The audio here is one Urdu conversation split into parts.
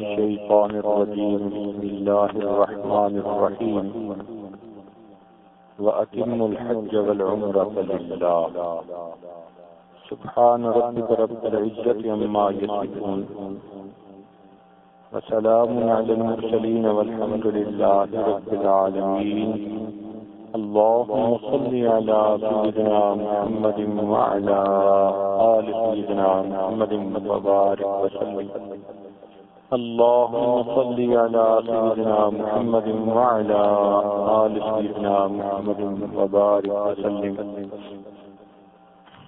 الشيطان الرجيم. بسم الله الرحمن الرحيم. وأتم الحج والعمرة لله. سبحان ربك رب العزة عما يصفون. وسلام على المرسلين والحمد لله رب العالمين. اللهم صل على سيدنا محمد وعلى آل سيدنا محمد وبارك وسلم. اللهم صل على سيدنا محمد وعلى آل سيدنا محمد وبارك وسلم.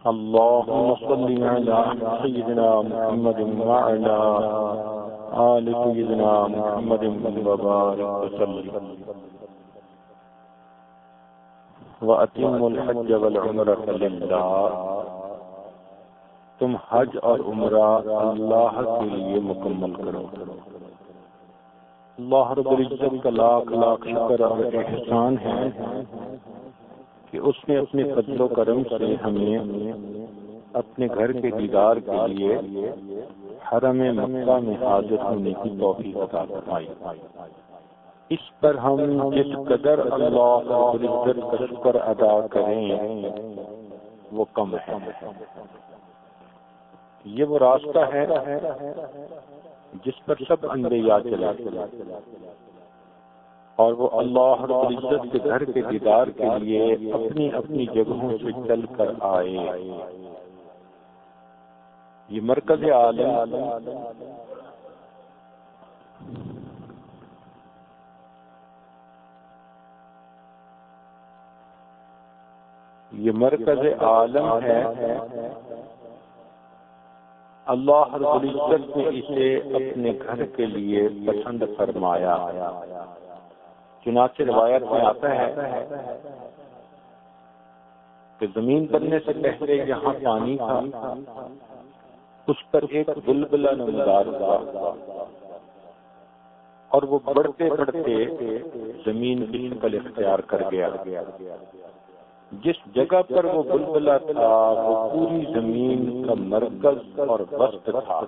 اللهم صل على سيدنا محمد وعلى آل سيدنا محمد وبارك وسلم. وَأَتِمُّ الْحَجَّ وَالْعُمْرَةَ لِلَّهِ. تم حج اور عمرہ اللہ کے لیے مکمل کرو۔ اللہ رب العزت کا لاکھ لاکھ شکر اور احسان ہے کہ اس نے اپنے فضل و کرم سے ہمیں اپنے گھر کے دیدار کے لیے حرم مکہ میں حاضر ہونے کی توفیق عطا فرمائی۔ اس پر ہم جس قدر اللہ رب العزت کا شکر ادا کریں، وہ کم ہے۔ یہ وہ راستہ ہے جس پر سب انبیاء چلا اور وہ اللہ رب العزت کے گھر کے دیدار کے لیے اپنی اپنی جگہوں سے چل کر آئے۔ یہ مرکز عالم یہ مرکز عالم ہے۔ اللہ رب العزت نے اسے اپنے گھر کے لیے پسند فرمایا۔ چنانچہ روایت میں آتا ہے کہ زمین بننے سے پہلے یہاں پانی تھا، اس پر ایک بلبلا نمدار تھا اور وہ بڑھتے بڑھتے زمین کی شکل اختیار کر گیا۔ جس جگہ پر وہ بلبلا تھا، وہ پوری زمین کا مرکز اور وسط تھا۔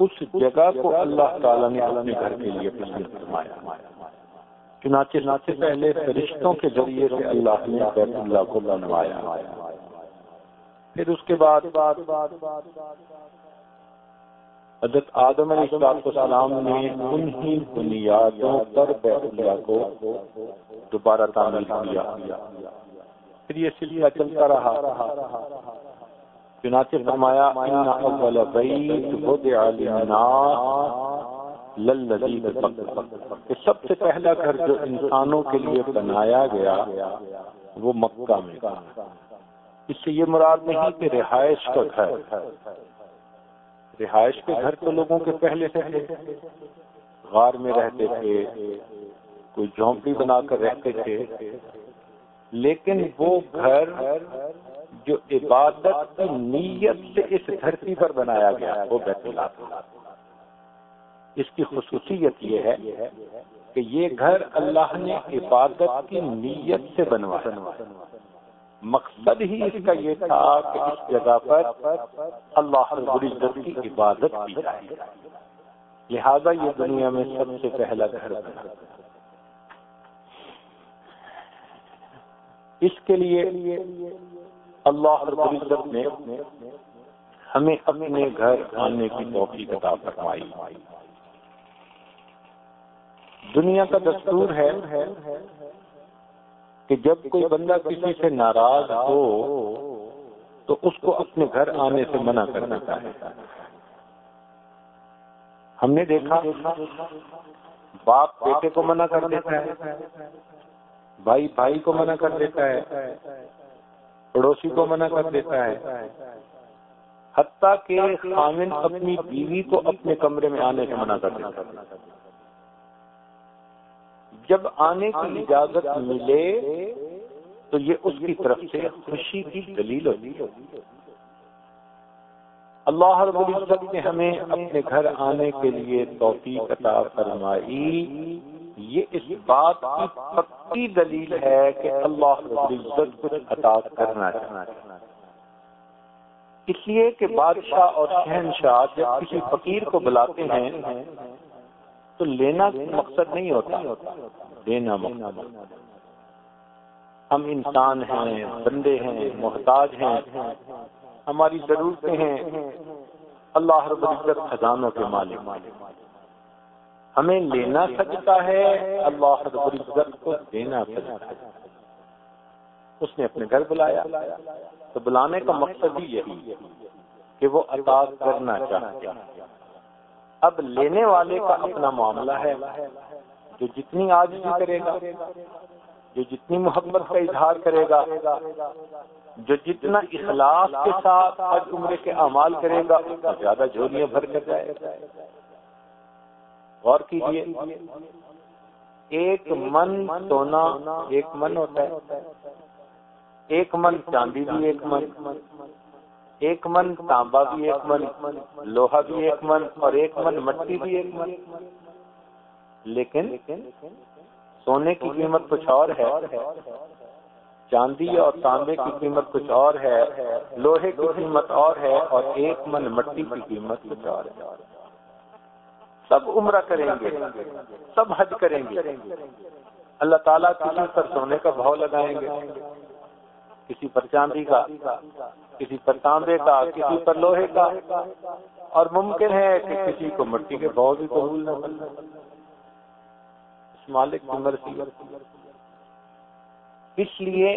اس جگہ کو اللہ تعالیٰ نے اپنے گھر کے لیے پسند فرمایا۔ چنانچہ ناچے پہلے فرشتوں کے ذریعے سے اللہ نے بیت اللہ کو بنوایا۔ پھر اس کے بعد حضرت آدم علیہ السلام نے انہی بنیادوں پر بیت اللہ کو دوبارہ تعمیر کیا۔ پھر یہ سلسلہ چلتا رہا۔ چنانچہ فرمایا، ان اول بیت وضع للناس للذی کہ سب سے پہلا گھر جو انسانوں کے لیے بنایا گیا، وہ مکہ میں۔ اس سے یہ مراد نہیں کہ رہائش کا گھر۔ رہائش کے گھر تو لوگوں کے پہلے سے غار میں رہتے تھے، کوئی جھونپڑی بنا کر رہتے تھے۔ لیکن وہ گھر جو عبادت کی نیت سے اس دھرتی پر بنایا گیا، وہ بیت اللہ تھا۔ اس کی خصوصیت یہ ہے کہ یہ گھر اللہ نے عبادت کی نیت سے بنوایا۔ مقصد ہی اس کا یہ تھا کہ اس جگہ پر اللہ العزت کی عبادت کی جائے۔ لہذا یہ دنیا میں سب سے پہلا گھر بنا۔ اس کے لیے اللہ العزت نے ہمیں اپنے گھر آنے کی توفیق عطا فرمائی۔ دنیا کا دستور ہے کہ جب کوئی بندہ کسی سے ناراض ہو تو اس کو اپنے گھر آنے سے منع کر دیتا ہے۔ ہم نے دیکھا، باپ بیٹے کو منع کر دیتا ہے، بھائی بھائی کو منع کر دیتا ہے، پڑوسی کو منع کر دیتا ہے۔ حتیٰ کہ خامن اپنی بیوی کو اپنے کمرے میں آنے سے منع کر دیتا ہے۔ جب آنے کی اجازت ملے تو یہ اس کی طرف سے خوشی کی دلیل ہوتی اللہ رب العزت نے ہمیں اپنے گھر آنے کے لیے توفیق عطا فرمائی۔ یہ اس بات کی پکی دلیل ہے کہ اللہ رب العزت کچھ عطا کرنا چاہنا اس لیے کہ بادشاہ اور شہنشاہ جب کسی فقیر کو بلاتے ہیں تو لینا مقصد نہیں ہوتا۔ دینا مقصد۔ ہم انسان ہیں، بندے ہیں، محتاج ہیں۔ ہماری ضرورتیں ہیں۔ اللہ رب العزت خزانوں کے مالک۔ ہمیں لینا سکتا ہے، اللہ رب العزت کو دینا سکتا ہے۔ اس نے اپنے گھر بلایا۔ تو بلانے کا مقصد ہی یہی کہ وہ عطا کرنا چاہتے اب لینے والے کا اپنا معاملہ ہے۔ جو جتنی آج کرے گا، جو جتنی محبت کا اظہار کرے گا، جو جتنا اخلاص کے ساتھ ہر عمرے کے اعمال کرے گا اتنا زیادہ جھولیاں بھر کر جائے گا غور کیجیے ایک من سونا ایک من ہوتا ہے۔ ایک من چاندی بھی ایک من۔ ایک من تانبا بھی ایک من، لوہا بھی ایک من اور ایک من، مٹی بھی ایک من۔ لیکن سونے کی قیمت کچھ اور ہے، چاندی اور تانبے کی قیمت کچھ اور ہے، لوہے کی قیمت اور ہے اور ایک من، مٹی کی قیمت کچھ اور ہے۔ سب عمرہ کریں گے، سب حج کریں گے۔ اللہ تعالیٰ کسی پر سونے کا بھاؤ لگائیں گے۔ کسی پر چاندی کا۔ کسی پر تانبے کا، کسی پر لوہے کا۔ اور ممکن ہے کہ کسی کو مٹی کے بھاؤ بھی قبول نہ مالک کی مرضی۔ اس لیے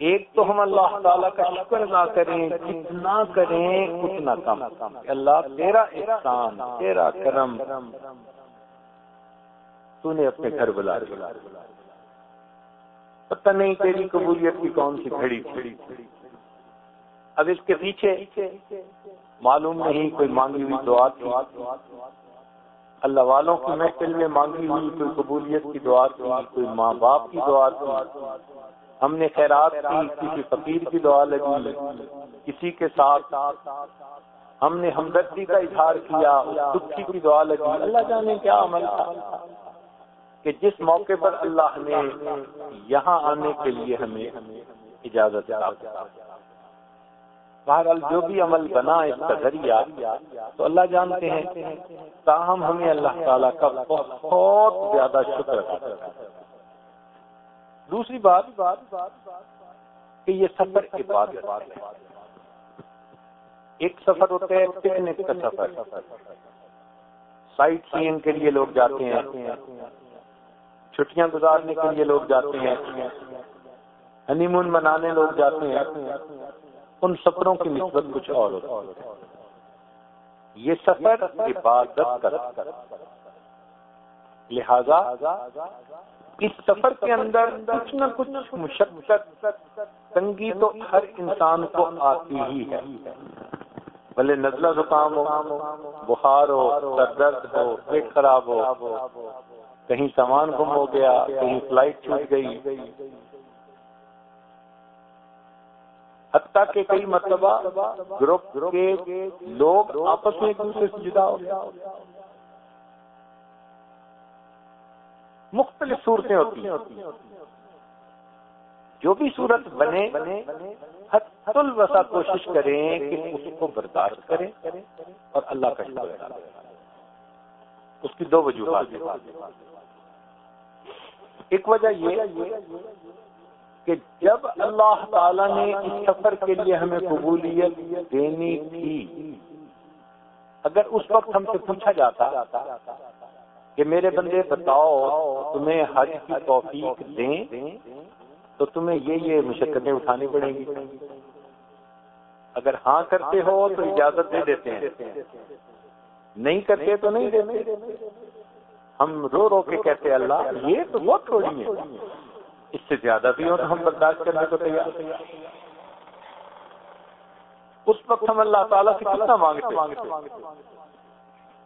ایک تو ہم اللہ تعالیٰ کا شکر نہ کریں کتنا کریں اتنا کم۔ اللہ تیرا احسان، تیرا کرم تو نے اپنے گھر بلا پتہ نہیں تیری قبولیت کی کون سی گھڑی کھڑی اب اس کے پیچھے معلوم نہیں کوئی مانگی ہوئی دعا تھی۔ اللہ والوں کی محفل میں مانگی ہوئی کوئی قبولیت کی دعا تھی، کوئی ماں باپ کی دعا تھی۔ ہم نے خیرات کی، کسی فقیر کی دعا لگی۔ کسی کے ساتھ ہم نے ہمدردی کا اظہار کیا دکھی کی دعا لگی۔ اللہ جانے کیا عمل تھا۔ کہ جس موقع پر اللہ نے یہاں آنے کے لیے ہمیں اجازت بہرحال جو بھی عمل بنا اس کا ذریعہ، تو اللہ جانتے ہیں تاہم ہمیں اللہ تعالیٰ کا بہت زیادہ شکر دوسری بات کہ یہ سفر عبادت ہے۔ ایک سفر ہوتا ہے پکنک کا سفر۔ سائٹ سینگ کے لیے لوگ جاتے ہیں۔ چھٹیاں گزارنے کے لیے لوگ جاتے ہیں۔ ہنی مون منانے لوگ جاتے ہیں۔ ان سفروں کی نسبت کچھ اور ہوتا یہ سفر عبادت کا لہذا اس سفر کے اندر کچھ نہ کچھ مشقت، تنگی تو ہر انسان کو آتی ہی ہے۔ بھلے نزلہ زکام ہو، بخار ہو سر درد ہو، پیٹ خراب ہو، کہیں سامان گم ہو گیا، کہیں فلائٹ چھوٹ گئی حتیٰ کہ کئی مرتبہ گروپ کے لوگ آپس میں ایک دوسرے سے جدا ہو مختلف صورتیں ہوتی ہیں۔ جو بھی صورت بنے حت الوسا کوشش کریں کہ اس کو برداشت کریں اور اللہ کا شکر اس کی دو وجوہات ایک وجہ یہ کہ جب اللہ تعالی نے اس سفر کے لیے ہمیں قبولیت دینی تھی، اگر اس وقت ہم سے پوچھا جاتا کہ میرے بندے بتاؤ، تمہیں حج کی توفیق دیں؟ تو تمہیں یہ یہ مشقتیں اٹھانی پڑیں گی۔ اگر ہاں کرتے ہو تو اجازت دے دیتے ہیں۔ نہیں کرتے تو نہیں دیتے۔ ہم رو رو کے کہتے اللہ یہ تو بہت تھوڑی ہے اس سے زیادہ بھی ہو تو ہم برداشت کرنے کو تیار اس وقت ہم اللہ تعالیٰ سے کتنا مانگتے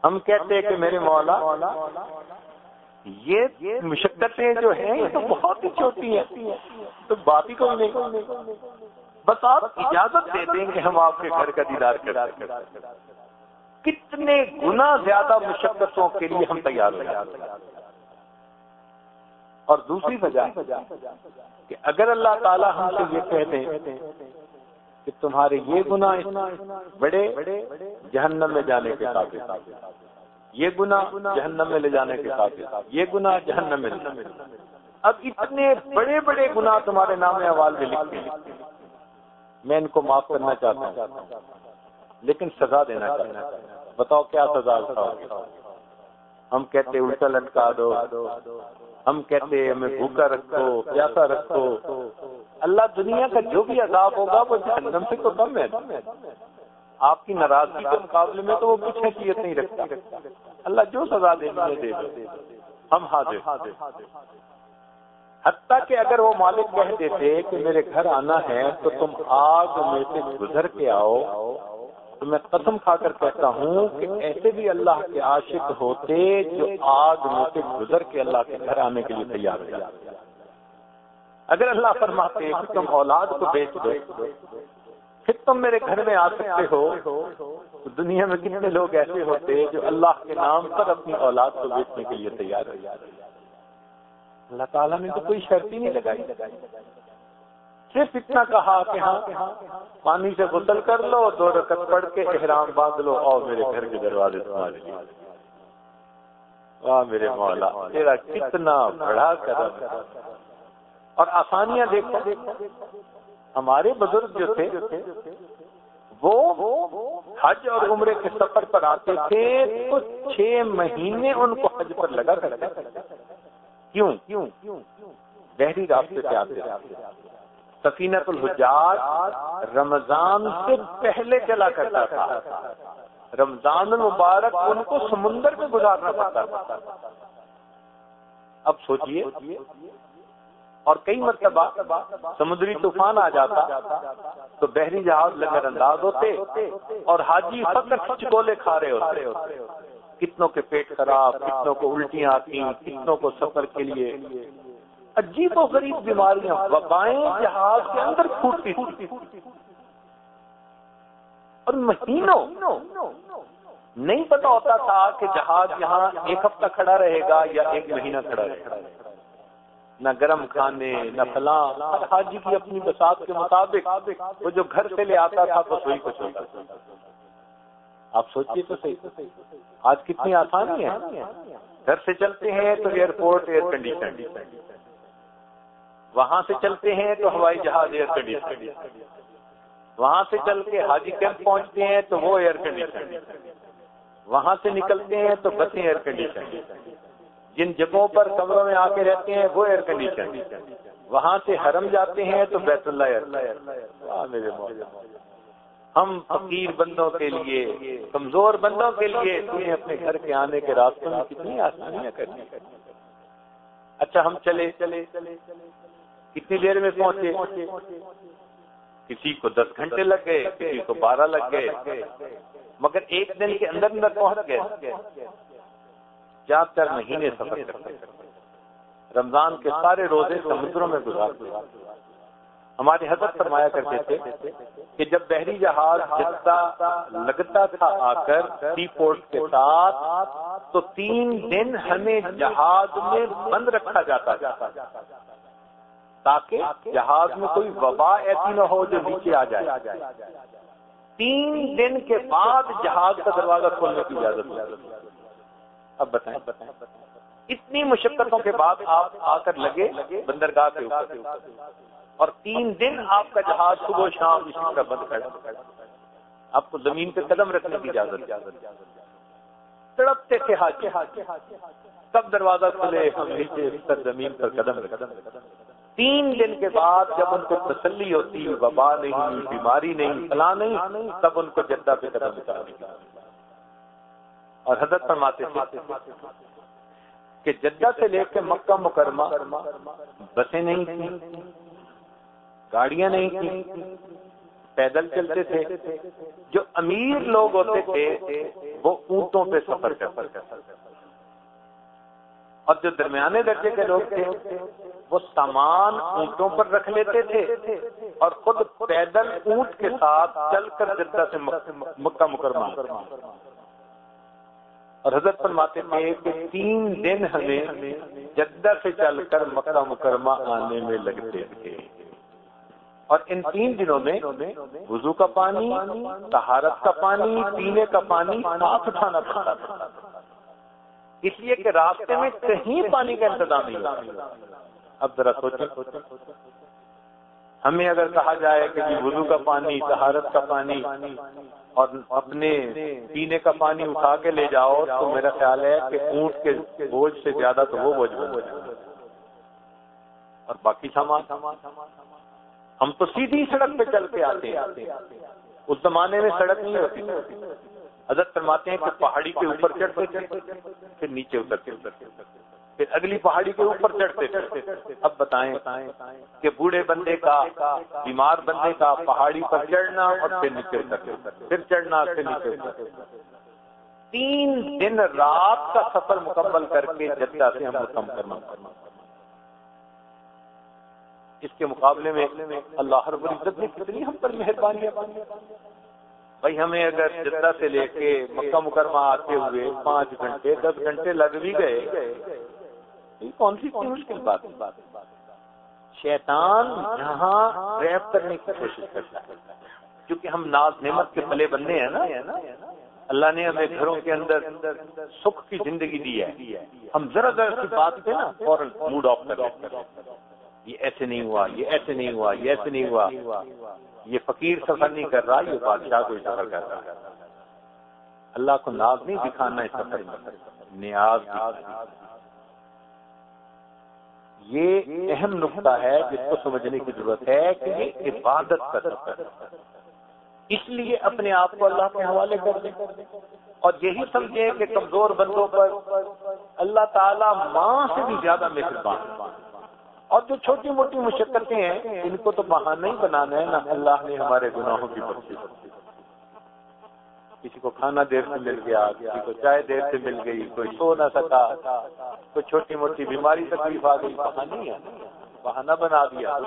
ہم کہتے ہیں کہ میرے مولا، یہ مشقتیں جو ہیں، یہ تو بہت ہی چھوٹی ہیں۔ تو بات ہی کوئی نہیں۔ بس آپ اجازت دے دیں کہ ہم آپ کے گھر کا دیدار کر کتنے گنا زیادہ مشقتوں کے لیے ہم تیار ہو اور دوسری وجہ کہ اگر اللہ تعالی ہم سے یہ کہتے ہیں کہ تمہارے یہ گناہ بڑے جہنم میں جانے کے قابل یہ گناہ جہنم میں لے جانے کے قابل یہ گناہ جہنم میں اب اتنے بڑے بڑے گناہ تمہارے نام احوال میں لکھتے ہیں۔ میں ان کو معاف کرنا چاہتا ہوں۔ لیکن سزا دینا چاہتا ہوں۔ بتاؤ کیا سزا ہم کہتے الٹا لٹکا دو۔ ہم کہتے ہمیں بھوکا رکھو، پیاسا رکھو۔ اللہ دنیا کا جو بھی عذاب ہوگا وہ جہنم سے تو کم ہے۔ آپ کی ناراضگی کے مقابلے میں تو وہ کچھ حیثیت نہیں رکھتا۔ اللہ جو سزا دے دے۔ ہم حاضر۔ حتیٰ کہ اگر وہ مالک کہہ دیتے کہ میرے گھر آنا ہے تو تم آگ میں سے گزر کے آؤ۔ تو میں قسم کھا کر کہتا ہوں کہ ایسے بھی اللہ کے عاشق ہوتے جو آگ میں سے گزر کے اللہ کے گھر آنے کے لیے تیار ہو اگر اللہ فرماتے کہ تم اولاد کو بیچ دو، پھر تم میرے گھر میں آ سکتے ہو۔ تو دنیا میں کتنے لوگ ایسے ہوتے جو اللہ کے نام پر اپنی اولاد کو بیچنے کے لیے تیار ہو اللہ تعالیٰ نے تو کوئی شرط ہی نہیں لگائی۔ صرف اتنا کہا کہ ہاں پانی سے غسل کر لو، دو رکت پڑھ کے احرام باندھ لو۔ اور میرے گھر کے دروازے تمہارے لیے واہ میرے مولا، تیرا کتنا بڑا قدم اور آسانیاں دیکھو۔ ہمارے بزرگ جو تھے، وہ حج اور عمرے کے سفر پر آتے تھے۔ تو چھ مہینے ان کو حج پر لگا کرتے کیوں؟ کیوں؟ بحری راستے سے آتے سفینت الحجاج رمضان سے پہلے چلا کرتا تھا۔ رمضان المبارک ان کو سمندر میں گزارنا پڑتا تھا۔ اب سوچئے، اور کئی مرتبہ سمندری طوفان آ جاتا تو بحری جہاز لگر انداز ہوتے اور حاجی فقط چکولے کھا رہے ہوتے۔ کتنوں کے پیٹ خراب، کتنوں کو الٹیاں آتی کتنوں کو سفر کے لیے۔ عجیب و غریب بیماریاں وبائیں جہاز کے اندر پھوٹتی اور مہینوں نہیں پتا ہوتا تھا کہ جہاز یہاں ایک ہفتہ کھڑا رہے گا یا ایک مہینہ کھڑا رہے گا۔ نہ گرم کھانے، نہ فلاں حاجی کی اپنی بسات کے مطابق وہ جو گھر سے لے آتا تھا تو وہی کچھ ہوتا تھا۔ آپ سوچیے تو صحیح۔ آج کتنی آسانی ہے۔ گھر سے چلتے ہیں تو ایئرپورٹ ایئر کنڈیشن وہاں سے چلتے ہیں تو ہوائی جہاز ایئر کنڈیشن وہاں سے چل کے حاجی کیمپ پہنچتے ہیں تو وہ ایئر کنڈیشن وہاں سے نکلتے ہیں تو بسیں ایئر کنڈیشن جن جگہوں پر کمروں میں آ کے رہتے ہیں وہ ایئر کنڈیشن وہاں سے حرم جاتے ہیں تو بیت اللہ میرے ہم فقیر بندوں کے لیے، کمزور بندوں کے لیے تمہیں اپنے گھر کے آنے کے راستوں میں کتنی آسانیاں کرنی۔ اچھا ہم چلے چلے چلے چلے۔ کتنی دیر میں پہنچے؟ کسی کو دس گھنٹے لگ گئے کسی کو بارہ لگ گئے مگر ایک دن کے اندر اندر پہنچ گئے چار چار مہینے سفر کرتے رمضان کے سارے روزے سمندروں میں گزارتے ہماری حضرت فرمایا کرتے تھے کہ جب بحری جہاز لگتا تھا آ کر سی پورٹ کے ساتھ، تو تین دن ہمیں جہاز میں بند رکھا جاتا تاکہ جہاز میں کوئی وبا ایسی نہ ہو جو نیچے آ جائے۔ تین دن کے بعد جہاز کا دروازہ کھولنے کی اجازت اب بتائیں۔ اتنی مشقتوں کے بعد آپ آ کر لگے بندرگاہ کے اوپر۔ اور تین دن آپ کا جہاز صبح شام اسی طرح بند کر۔ آپ کو زمین پہ قدم رکھنے کی اجازت تڑپتے تھے ہاتھ سب دروازہ کھلے، ہم نیچے زمین پر قدم تین دن کے بعد جب ان کو تسلی ہوتی، وبا نہیں، بیماری نہیں، فلاں نہیں، تب ان کو جدہ پہ قدم اور حضرت فرماتے تھے کہ جدہ سے لے کے مکہ مکرمہ بسیں نہیں تھیں، گاڑیاں نہیں تھیں، پیدل چلتے تھے۔ جو امیر لوگ ہوتے تھے، وہ اونٹوں پہ سفر کرتے اور جو درمیانے درجے کے لوگ تھے، وہ سامان اونٹوں پر رکھ لیتے تھے اور خود پیدل اونٹ کے ساتھ چل کر جدہ سے مکہ مکرمہ۔ اور حضرت فرماتے تھے کہ تین دن ہمیں جدہ سے چل کر مکہ مکرمہ آنے میں لگتے تھے۔ اور ان تین دنوں میں وضو کا پانی تہارت کا پانی، پینے کا پانی ساتھ اٹھانا پڑتا تھا۔ اس لیے کہ راستے میں کہیں پانی کا انتظام نہیں اب ذرا سوچیں۔ ہمیں اگر کہا جائے کہ جی وضو کا پانی تہارت کا پانی اور اپنے پینے کا پانی اٹھا کے لے جاؤ، تو میرا خیال ہے کہ اونٹ کے بوجھ سے زیادہ تو وہ بوجھ بوجھ اور باقی سامان۔ ہم تو سیدھی سڑک پہ چل کے آتے ہیں۔ اس زمانے میں سڑک نہیں ہوتی۔ حضرت فرماتے ہیں کہ پہاڑی کے اوپر چڑھتے پھر نیچے اترتے پھر اگلی پہاڑی کے اوپر چڑھتے اب بتائیں کہ بوڑھے بندے کا، بیمار بندے کا پہاڑی پر چڑھنا اور پھر نیچے اترتے پھر چڑھنا، پھر نیچے اترتے تین دن رات کا سفر مکمل کر کے جدہ سے ہم کم کرنا اس کے مقابلے میں اللہ رب العزت نے کتنی ہم پر مہربانی بھائی، ہمیں اگر جدہ سے لے کے مکہ مکرمہ آتے ہوئے پانچ گھنٹے، دس گھنٹے لگ بھی گئے کون سی مشکل بات شیطان یہاں ریپ کرنے کی کوشش کرتا ہے۔ کیونکہ ہم ناز نعمت کے پلے بندے ہیں نا۔ اللہ نے ہمیں گھروں کے اندر سکھ کی زندگی دی ہے۔ ہم ذرا ذرا سی بات پہ نا فوراً موڈ آف کر یہ ایسے نہیں ہوا، یہ ایسے نہیں ہوا، یہ ایسے نہیں ہوا۔ یہ فقیر سفر نہیں کر رہا، یہ بادشاہ کو سفر کر رہا۔ اللہ کو ناز نہیں دکھانا اس سفر میں، نیاز یہ اہم نقطہ ہے جس کو سمجھنے کی ضرورت ہے کہ یہ عبادت کا سفر اس لیے اپنے آپ کو اللہ کے حوالے کر دیں۔ اور یہی سمجھیں کہ کمزور بندوں پر اللہ تعالی ماں سے بھی زیادہ مہربان۔ اور جو چھوٹی موٹی مشقتیں ہیں، ان کو تو بہانہ ہی بنانا ہے نا۔ اللہ نے ہمارے گناہوں کی بخشی۔ کسی کو کھانا دیر سے مل گیا، کسی کو چائے دیر سے مل گئی، کوئی سو نہ سکا، کوئی چھوٹی موٹی بیماری تکلیف آ گئی بہانا ہی ہے۔ بہانہ بنا دیا۔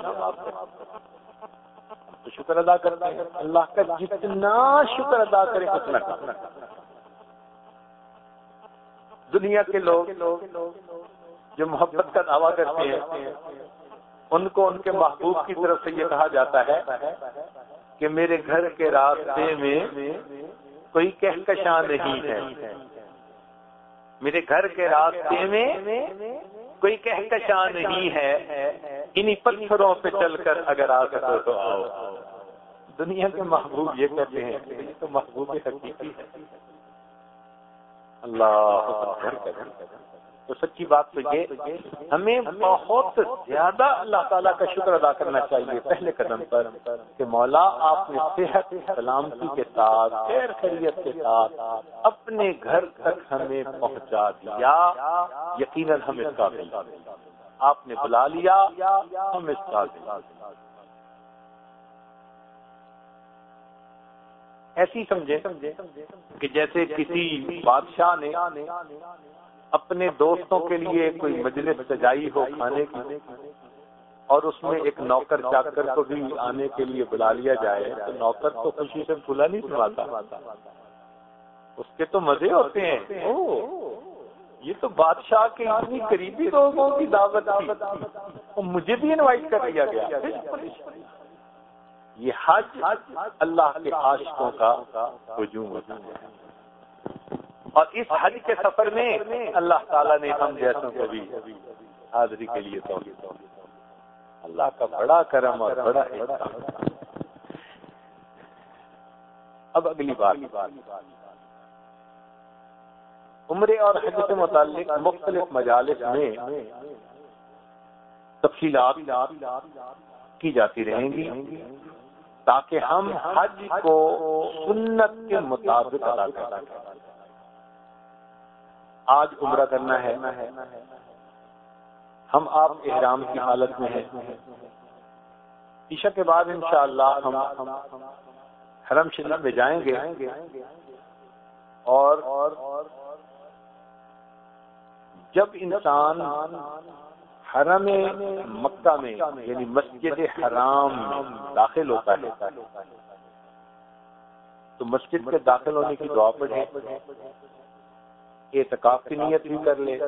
تو شکر ادا کرنا ہے اللہ کا جتنا شکر ادا کرے، اتنا دنیا کے لوگ جو محبت کا دعویٰ کرتے ہیں، ان کو ان کے محبوب کی طرف سے یہ کہا جاتا ہے کہ میرے گھر کے راستے میں کوئی کہکشاں نہیں ہے۔ میرے گھر کے راستے میں کوئی کہکشاں نہیں ہے۔ انہی پتھروں پہ چل کر اگر آ کر تو آؤ۔ دنیا کے محبوب یہ کہتے ہیں، یہ تو محبوب حقیقی ہے۔ اللہ تو سچی بات تو یہ ہمیں بہت زیادہ اللہ تعالیٰ کا شکر ادا کرنا چاہیے پہلے قدم پر کہ مولا آپ نے صحت، سلامتی کے ساتھ، خیر خیریت کے ساتھ اپنے گھر تک ہمیں پہنچا دیا، یقیناً ہم اس کا آپ نے بلا لیا، ہم اس کا ایسی سمجھے کہ جیسے کسی بادشاہ نے اپنے دوستوں کے لیے کوئی مجلس سجائی ہو کھانے کی اور اس میں ایک نوکر چاکر کو بھی آنے کے لیے بلا لیا جائے، تو نوکر تو خوشی سے کھلا نہیں سناتا اس کے تو مزے ہوتے ہیں۔ یہ تو بادشاہ کے اتنی قریبی لوگوں کی دعوت مجھے بھی انوائٹ کر دیا گیا۔ یہ حج اللہ کے عاشقوں کا ہجوم ہوتا ہے۔ اور اس حج کے سفر میں اللہ تعالیٰ نے ہم جیسوں کو بھی حاضری کے لیے تو اللہ کا بڑا کرم اور بڑا اب اگلی بات۔ عمرے اور حج سے متعلق مختلف مجالس میں تفصیلات کی جاتی رہیں گی تاکہ ہم حج کو سنت کے مطابق ادا کر سکیں۔ آج عمرہ کرنا ہے۔ ہم آپ احرام کی حالت میں ہیں۔ عشاء کے بعد انشاءاللہ ہم حرم شریف میں جائیں گے۔ اور جب انسان حرم مکہ میں یعنی مسجد حرام داخل ہوتا ہے، تو مسجد کے داخل ہونے کی دعا پڑھے اعتکاف کی نیت بھی کر لے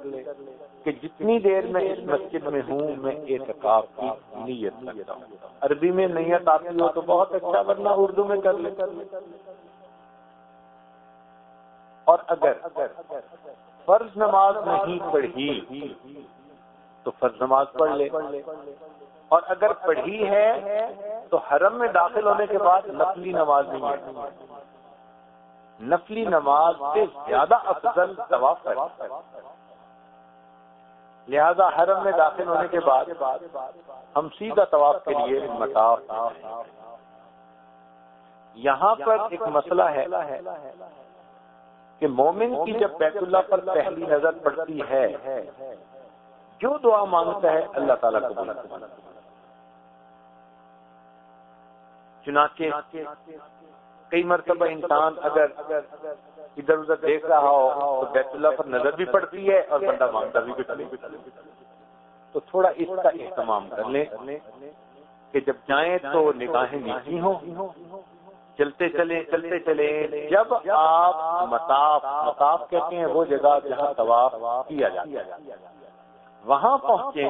کہ جتنی دیر میں اس مسجد میں ہوں، میں اعتکاف کی نیت کرتا ہوں۔ عربی میں نیت آتی ہو تو بہت اچھا ورنہ اردو میں کر لے۔ اور اگر فرض نماز نہیں پڑھی تو فرض نماز پڑھ لے۔ اور اگر پڑھی ہے تو حرم میں داخل ہونے کے بعد نقلی نماز نہیں ہے۔ نفلی نماز سے زیادہ افضل طواف ہے لہذا حرم میں داخل ہونے کے بعد ہم سیدھا طواف کے لیے مطاف یہاں پر ایک مسئلہ ہے کہ مومن کی جب بیت اللہ پر پہلی نظر پڑتی ہے، جو دعا مانگتا ہے اللہ تعالیٰ کو چنانچہ کئی مرتبہ انسان اگر ادھر ادھر دیکھ رہا ہو تو بیت اللہ پر نظر بھی پڑتی ہے اور بندہ مانگتا بھی کچھ تو تھوڑا اس کا اہتمام کر لیں کہ جب جائیں تو نگاہیں نیچی ہوں۔ چلتے چلے چلتے چلے جب آپ مطاف مطاف کہتے ہیں، وہ جگہ جہاں طواف کیا جاتا ہے۔ وہاں پہنچے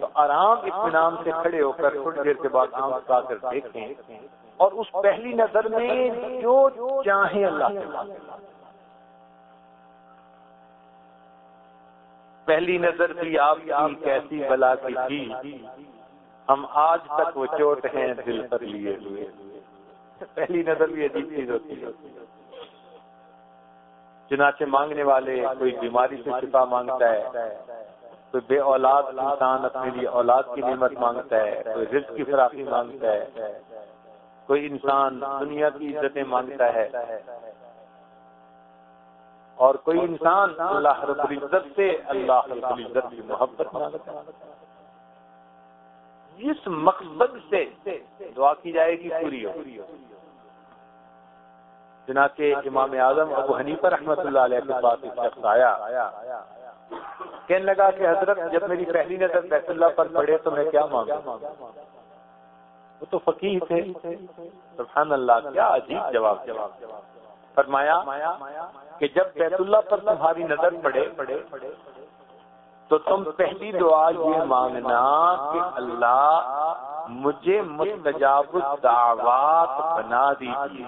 تو آرام اطمینان سے کھڑے ہو کر تھوڑی دیر کے بعد آم کر دیکھیں۔ اور اس پہلی نظر میں جو چاہیں اللہ پہلی نظر بھی آپ کی کیسی بلا کی تھی۔ ہم آج تک وہ چوٹ ہیں دل پر لیے ہوئے۔ پہلی نظر بھی عجیب چیز ہوتی ہے۔ چنانچہ مانگنے والے کوئی بیماری سے شفا مانگتا ہے، کوئی بے اولاد انسان اپنے لیے اولاد کی نعمت مانگتا ہے، کوئی رزق کی فراخی مانگتا ہے۔ کوئی انسان دنیا کی عزتیں مانگتا ہے اور کوئی انسان اللہ رب العزت سے اللہ رب العزت کی محبت مانگتا ہے۔ جس مقصد سے دعا کی جائے گی پوری ہو۔ چنانچہ امام اعظم ابو حنیفہ رحمۃ اللہ علیہ کے پاس ایک شخص آیا، کہنے لگا کہ حضرت جب میری پہلی نظر بیت اللہ پر پڑے تو میں کیا مانگوں؟ وہ تو فقیر تھے۔ سبحان اللہ، کیا عجیب جواب جواب فرمایا کہ جب بیت اللہ پر تمہاری نظر پڑے پڑے تو تم پہلی دعا یہ مانگنا کہ اللہ مجھے مستجاب الدعوات بنا دیجیے۔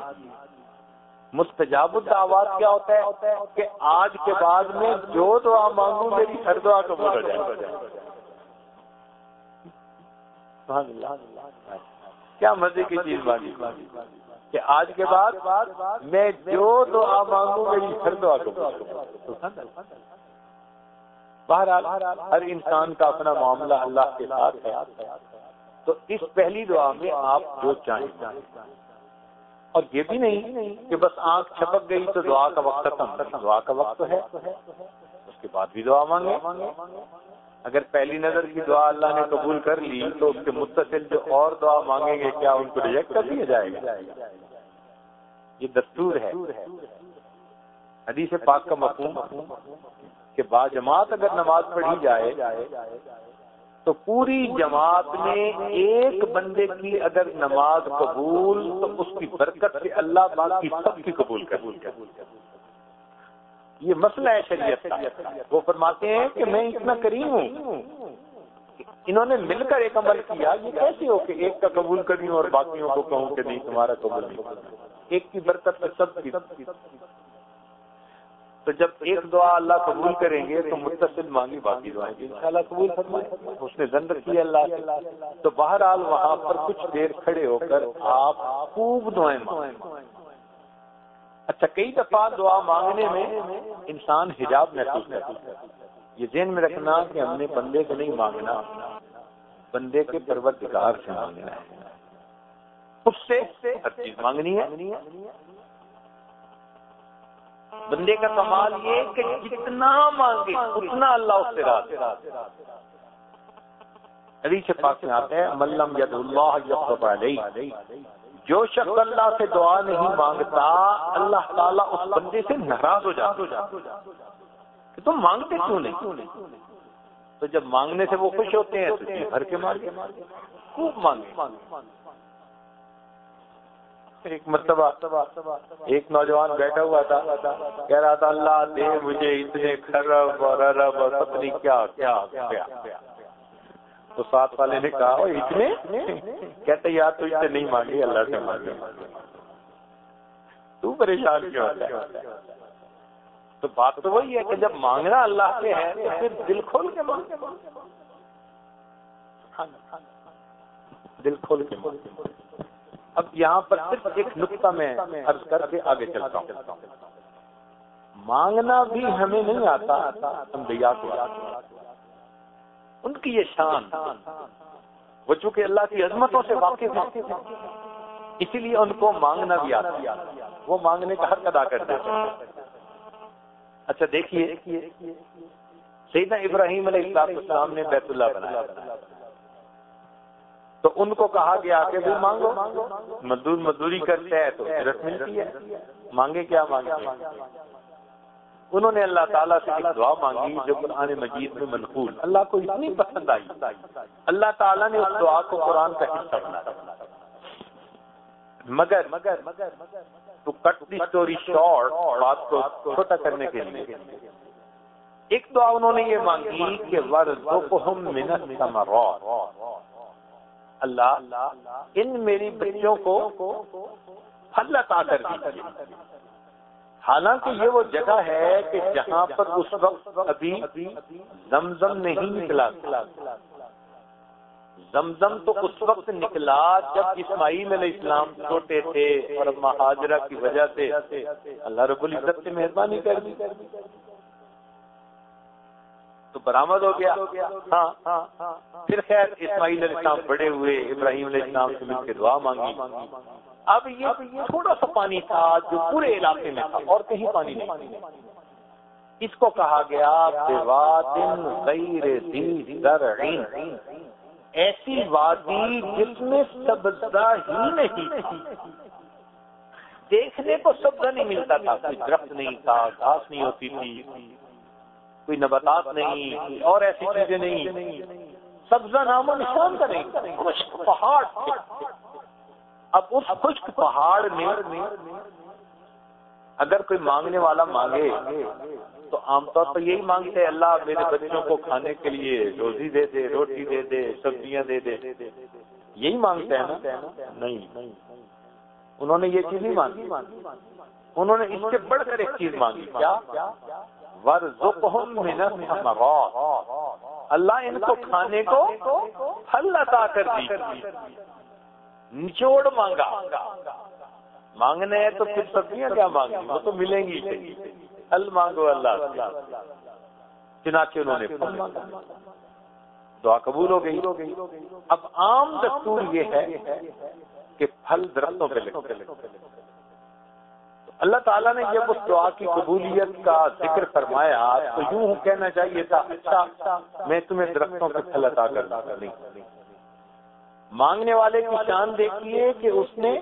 مستجاب الدعوات کیا ہوتا ہے؟ کہ آج کے بعد میں جو دعا مانگوں، میری ہر دعا قبول ہو جائے۔ کیا مزے کی چیز بانی؟ کہ آج کے بعد میں جو دعا مانگوں میری ہر دعا قبول بہرحال، ہر انسان کا اپنا معاملہ اللہ کے ساتھ ہے۔ تو اس پہلی دعا میں آپ جو چاہیں۔ اور یہ بھی نہیں کہ بس آنکھ چھپک گئی تو دعا کا وقت ختم۔ دعا کا وقت ہے۔ اس کے بعد بھی دعا مانگے اگر پہلی نظر کی دعا اللہ نے قبول کر لی تو اس کے متصل جو اور دعا مانگیں گے، کیا ان کو ریجیکٹ کر دیا جائے گا؟ یہ دستور ہے۔ حدیث پاک کا مفہوم کہ با جماعت اگر نماز پڑھی جائے تو پوری جماعت میں ایک بندے کی اگر نماز قبول تو اس کی برکت سے اللہ باقی سب کی قبول کر یہ مسئلہ ہے شریعت کا۔ وہ فرماتے ہیں کہ میں اتنا کریم ہوں۔ انہوں نے مل کر ایک عمل کیا، یہ کیسے ہو کہ ایک کا قبول کری اور باقیوں کو کہوں کہ نہیں، تمہارا قبول نہیں۔ ایک کی برکت سے سب کی۔ تو جب ایک دعا اللہ قبول کریں گے تو متصل مانگی باقی دعائیں گے۔ انشاءاللہ قبول فرمائے اس نے زندر کیا۔ اللہ تو بہرحال وہاں پر کچھ دیر کھڑے ہو کر آپ خوب دعائیں مانگیں۔ اچھا کئی دفعہ دعا مانگنے میں انسان حجاب محسوس کرتا ہے۔ یہ ذہن میں رکھنا کہ ہم نے بندے کو نہیں مانگنا، بندے کے پروردگار سے مانگنا ہے۔ اس سے ہر چیز مانگنی ہے۔ بندے کا کمال یہ کہ جتنا مانگے، اتنا اللہ اس سے راضی حدیث پاک میں آتے ہیں ملم ید اللہ علیہ جو شخص اللہ سے دعا نہیں مانگتا، اللہ تعالیٰ اس بندے سے ناراض ہو جاتا کہ تم مانگتے کیوں نہیں؟ تو جب مانگنے سے وہ خوش ہوتے ہیں تو جی، بھر کے مار خوب مانگے۔ ایک مرتبہ ایک نوجوان بیٹھا ہوا تھا، کہہ رہا تھا، اللہ دے مجھے اتنے خرب اور عرب اور پتنی کیا کیا کیا۔ تو ساتھ والے نے کہا اتنے؟ کہتے، یار، تو اتنے نہیں مانگی اللہ سے مانگے تو پریشان کیوں ہوتا ہے؟ تو بات تو وہی ہے کہ جب مانگنا اللہ سے ہے، تو پھر دل کھول کے مانگے دل کھول کے اب یہاں پر صرف ایک نقطہ میں عرض کر کے آگے چلتا ہوں۔ مانگنا بھی ہمیں نہیں آتا انبیاء کو ان کی یہ شان۔ وہ چونکہ اللہ کی عظمتوں سے واقف ہیں، اسی لیے ان کو مانگنا بھی آتا وہ مانگنے کا حق ادا کرتے ہیں۔ اچھا دیکھیے، سیدنا ابراہیم علیہ السلام نے بیت اللہ بنایا۔ تو ان کو کہا گیا کہ وہ مانگو، مزدور مزدوری کرتے ہیں تو ملتی ہے۔ مانگے کیا؟ مانگے۔ انہوں نے اللہ تعالیٰ سے ایک دعا مانگی جو قرآن مجید میں منقول اللہ کو اتنی پسند آئی۔ اللہ تعالیٰ نے اس دعا کو قرآن کا حصہ بنا مگر مگر مگر تو کٹ دی اسٹوری شارٹ بات کو چھوٹا کرنے کے لیے۔ ایک دعا انہوں نے یہ مانگی کہ ورزقہم من الثمرات۔ اللہ ان میری بچوں کو پھل عطا کر دیجیے حالانکہ یہ وہ جگہ ہے کہ جہاں پر اس وقت ابھی زمزم نہیں نکلا زمزم تو اس وقت نکلا جب اسماعیل علیہ السلام چھوٹے تھے اور مہاجرہ کی وجہ سے اللہ رب العزت سے مہربانی کر دی۔ تو برآمد ہو گیا۔ ہاں پھر خیر، اسماعیل علیہ السلام بڑے ہوئے، ابراہیم علیہ السلام سے مل کے دعا مانگی۔ اب یہ تھوڑا سا پانی تھا جو پورے علاقے میں تھا اور کہیں پانی نہیں اس کو کہا گیا ایسی وادی جس میں سبزہ ہی نہیں دیکھنے کو سبزہ نہیں ملتا تھا، کوئی درخت نہیں تھا، گھاس نہیں ہوتی تھی، کوئی نباتات نہیں اور ایسی چیزیں نہیں۔ سبزہ نام و نشان کا نہیں پہاڑ اب اس خشک پہاڑ میں اگر کوئی مانگنے والا مانگے، تو عام طور پر یہی مانگتے اللہ میرے بچوں کو کھانے کے لیے روزی دے دے، روٹی دے دے، سبزیاں دے دے۔ یہی مانگتے ہیں نا؟ نہیں۔ انہوں نے یہ چیز نہیں مانگی۔ انہوں نے اس سے بڑھ کر ایک چیز مانگی۔ کیا؟ اللہ ان کو کھانے کو پھل عطا کر دی نچوڑ مانگا۔ مانگنے ہیں تو پھر سبزیاں کیا مانگی وہ تو ملیں گی پھل مانگو اللہ چنانچہ انہوں نے دعا قبول ہو گئی۔ اب عام دستور یہ ہے کہ پھل درختوں پہ لگتے اللہ تعالیٰ نے جب اس دعا کی قبولیت کا ذکر فرمایا تو یوں کہنا چاہیے تھا اچھا میں تمہیں درختوں پہ پھل عطا کر نہیں۔ مانگنے والے کی شان دیکھیے کہ اس نے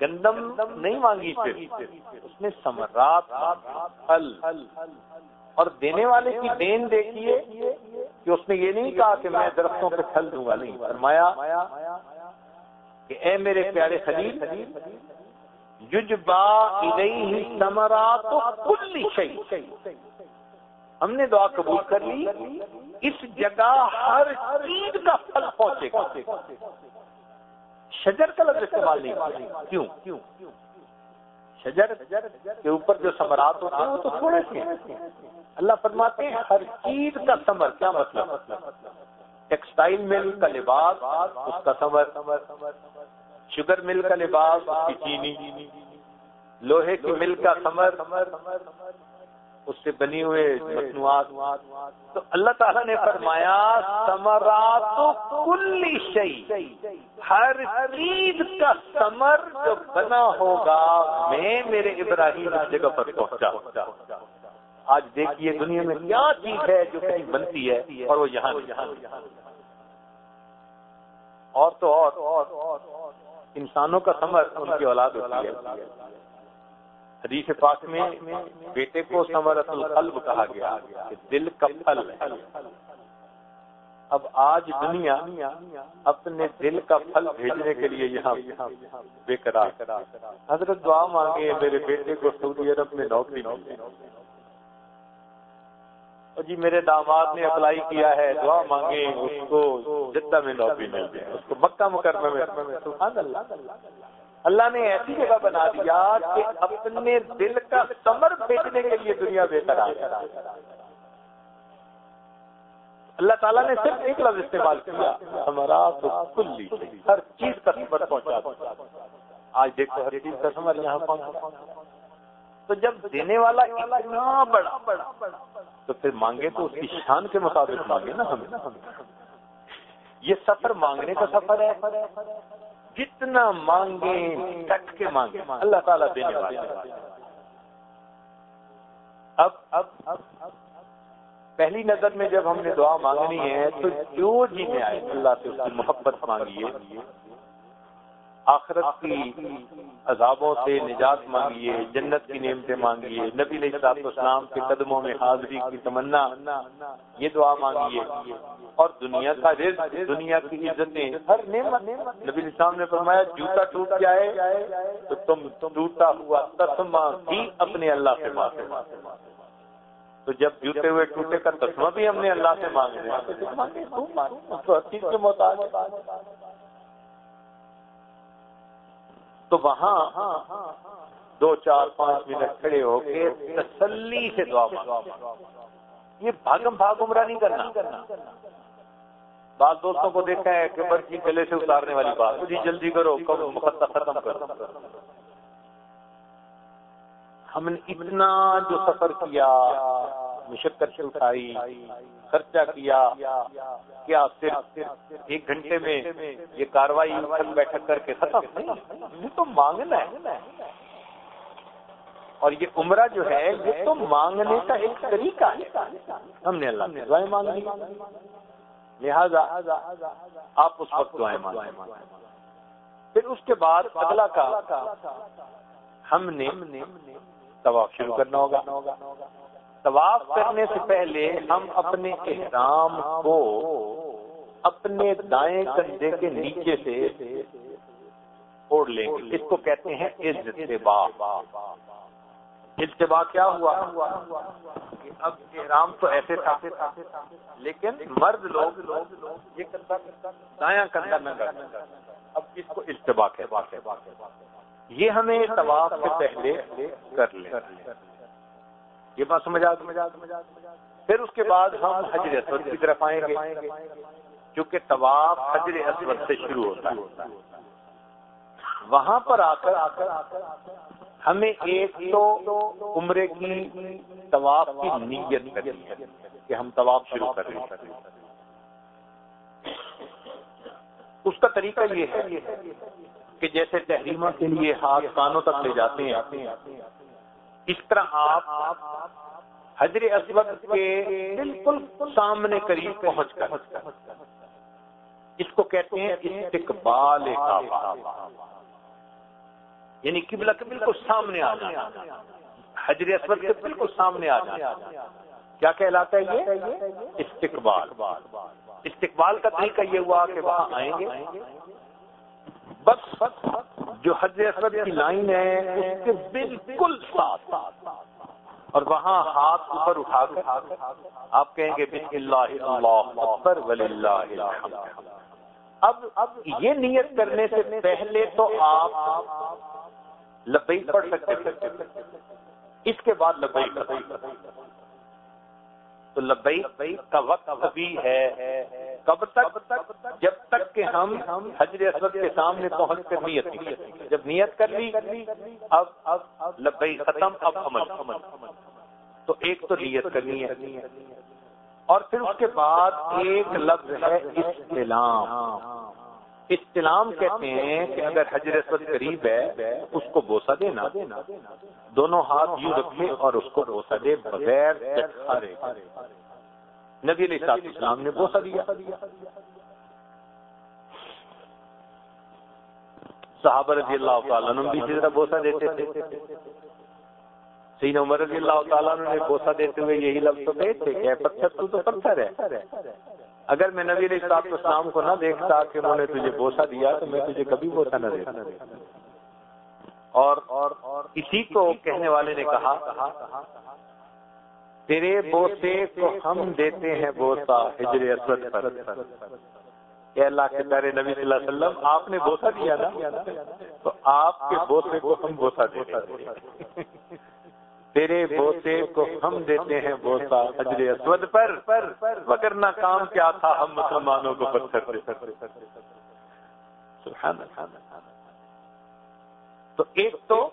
گندم نہیں مانگی پھر اس نے سمرات پھل۔ اور دینے والے کی دین دیکھیے کہ اس نے یہ نہیں کہا کہ میں درختوں پہ پھل دوں گا نہیں۔ فرمایا کہ اے میرے پیارے خلیل ہم نے دعا قبول کر لی، اس جگہ ہر چیز کا پھل پہنچے گا۔ شجر کا لفظ استعمال نہیں کیوں؟ شجر کے اوپر جو سمرات ہوتے ہیں، وہ تو تھوڑے سے اللہ فرماتے ہیں، ہر چیز کا سمر کیا مطلب؟ ٹیکسٹائل مل کا لباس، اس کا سمر شوگر مل کا لباس کی چینی۔ لوہے کی مل کا سمر اس سے بنی ہوئے مصنوعات۔ تو اللہ تعالیٰ نے فرمایا سمرات کل شہی ہر چیز کا سمر جو بنا ہوگا، میں میرے ابراہیم جگہ پر پہنچا۔ آج دیکھیے دنیا میں کیا چیز ہے جو کہیں بنتی ہے اور وہ یہاں اور تو اور، انسانوں کا سمر ان کی اولاد ہوتی ہے۔ حدیث پاک میں بیٹے کو سمرت القلب کہا گیا کہ دل کا پھل ہے۔ اب آج دنیا اپنے دل کا پھل بھیجنے کے لیے یہاں بے قرار حضرت دعا مانگے میرے بیٹے کو سعودی عرب میں نوکری جی میرے داماد نے اپلائی کیا ہے، دعا مانگے، اس کو جدہ میں نوکری مل جائے اس کو مکہ مکرمہ میں۔ سبحان اللہ۔ اللہ نے ایسی جگہ بنا دیا کہ اپنے دل کا سمر بھیجنے کے لیے دنیا بہتر اللہ تعالیٰ نے صرف ایک لفظ استعمال کیا ہمارا تو ہر چیز کا سمر پہنچا آج دیکھو ہر چیز کا سمر یہاں پہنچا۔ تو جب دینے والا اتنا بڑا، تو پھر مانگے تو اس کی شان کے مطابق مانگے نا ہمیں یہ سفر مانگنے کا سفر ہے۔ جتنا مانگے ڈٹ کے مانگے اللہ تعالیٰ دینے والے اب اب اب پہلی نظر میں جب ہم نے دعا مانگنی ہے تو جو جی میں آئے، اللہ سے اس کی محبت مانگیے۔ آخرت کی عذابوں سے نجات مانگیے، جنت کی نعمتیں مانگیے۔ نبی علیہ صاحب اسلام کے قدموں میں حاضری کی تمنا، یہ دعا مانگیے۔ اور دنیا کا رزق، دنیا کی عزتیں، ہر نعمت۔ نبی السلام نے فرمایا، جوتا ٹوٹ جائے تو تم ٹوٹا ہوا تسما بھی اپنے اللہ سے مانگے تو جب جوتے ہوئے ٹوٹے کا تسمہ بھی ہم نے اللہ سے مانگے تو چیز کے محتاج۔ تو وہاں دو چار پانچ منٹ کھڑے ہو کے تسلی سے دعا یہ بھاگم بھاگ عمرہ نہیں کرنا۔ بعض دوستوں کو دیکھا ہے کہ برقی گلے سے اتارنے والی بات۔ جی جلدی کرو کب مقدہ ختم کرو۔ ہم نے اتنا جو سفر کیا مشقت سے اٹھائی، خرچہ کیا کیا صرف ایک گھنٹے میں یہ کاروائی بیٹھک کر کے ختم؟ نہیں تو مانگنا ہے۔ اور یہ عمرہ جو ہے، یہ تو مانگنے کا ایک طریقہ ہے۔ ہم نے اللہ نے دعائیں مانگی۔ لہذا آپ اس وقت دعائیں مانگیں۔ پھر اس کے بعد اگلا کا ہم نے طواف شروع کرنا ہوگا۔ طواف کرنے سے پہلے ہم اپنے احرام کو اپنے دائیں کندھے کے نیچے سے اوڑ لیں گے۔ اس کو کہتے ہیں اجتبا اجتبا کیا ہوا؟ کہ اب احرام تو ایسے تھا، لیکن مرد لوگ یہ دایاں کندھا نہ اب اس کو اجتبا کہتے ہیں۔ یہ ہمیں طواف سے پہلے کر لیں۔ یہ بات سمجھ آ پھر اس کے بعد ہم حجر اسود کی طرف آئیں گے کیونکہ طواف حجر اسود سے شروع ہوتا ہے۔ وہاں پر آ کر ہمیں ایک تو عمرے کی طواف کی نیت کرنی ہے کہ ہم طواف شروع کر رہے ہیں۔ اس کا طریقہ یہ ہے کہ جیسے تحریمہ کے لیے ہاتھ کانوں تک لے جاتے ہیں اس طرح آپ حضر اسود کے بالکل سامنے قریب پہنچ کر، اس کو کہتے ہیں استقبال یعنی قبلہ کے بالکل سامنے آ جانا، حجر اسود کے بالکل سامنے آ جانا۔ کیا کہلاتا ہے یہ؟ استقبال۔ استقبال کا طریقہ یہ ہوا کہ وہاں آئیں گے، بس جو حج اسود کی لائن ہے، اس کے بالکل ساتھ۔ اور وہاں ہاتھ اوپر اٹھا کر آپ کہیں گے بسم اللہ اللہ اکبر اب اب یہ نیت کرنے سے پہلے تو آپ لبئی پڑھ سکتے اس کے بعد لبئی تو لبئی کا وقت ابھی ہے۔ کب تک؟ جب تک کہ ہم حجر اسود کے سامنے پہنچ کر نیت جب نیت کر لی، اب اب لبئی ختم، اب عمل۔ تو ایک تو نیت کرنی ہے۔ اور پھر اس کے بعد ایک لفظ ہے استلام۔ استلام کہتے ہیں کہ اگر حجر اسود قریب ہے اس کو بوسا دینا۔ دونوں ہاتھ یوں رکھے اور اس کو بوسا دے بغیر نبی علیہ السلام نے بوسا دیا۔ صحابہ رضی اللہ تعالیٰ بھی اسی طرح بوسا دیتے تھے۔ سین عمر رضی اللہ تعالیٰ نے بوسا دیتے ہوئے یہی لفظ تو کہے تھے کہ پتھر تو تو پتھر ہے۔ اگر میں نبی علیہ السلام اسلام کو نہ دیکھتا کہ انہوں نے تجھے بوسا دیا تو میں تجھے کبھی بوسا نہ دیتا اور اسی کو کہنے والے نے کہا، تیرے بوسے کو ہم دیتے ہیں بوسا ہجر اسود پر۔ کہ اللہ کے پیارے نبی صلی اللہ علیہ وسلم، آپ نے بوسا دیا نا؟ تو آپ کے بوسے کو ہم بوسا دیتے ہیں۔ تیرے بوسے کو ہم دیتے ہیں بوسا حجر اسود پر مگر نہ کام کیا تھا ہم مسلمانوں کو پتھر تو ایک تو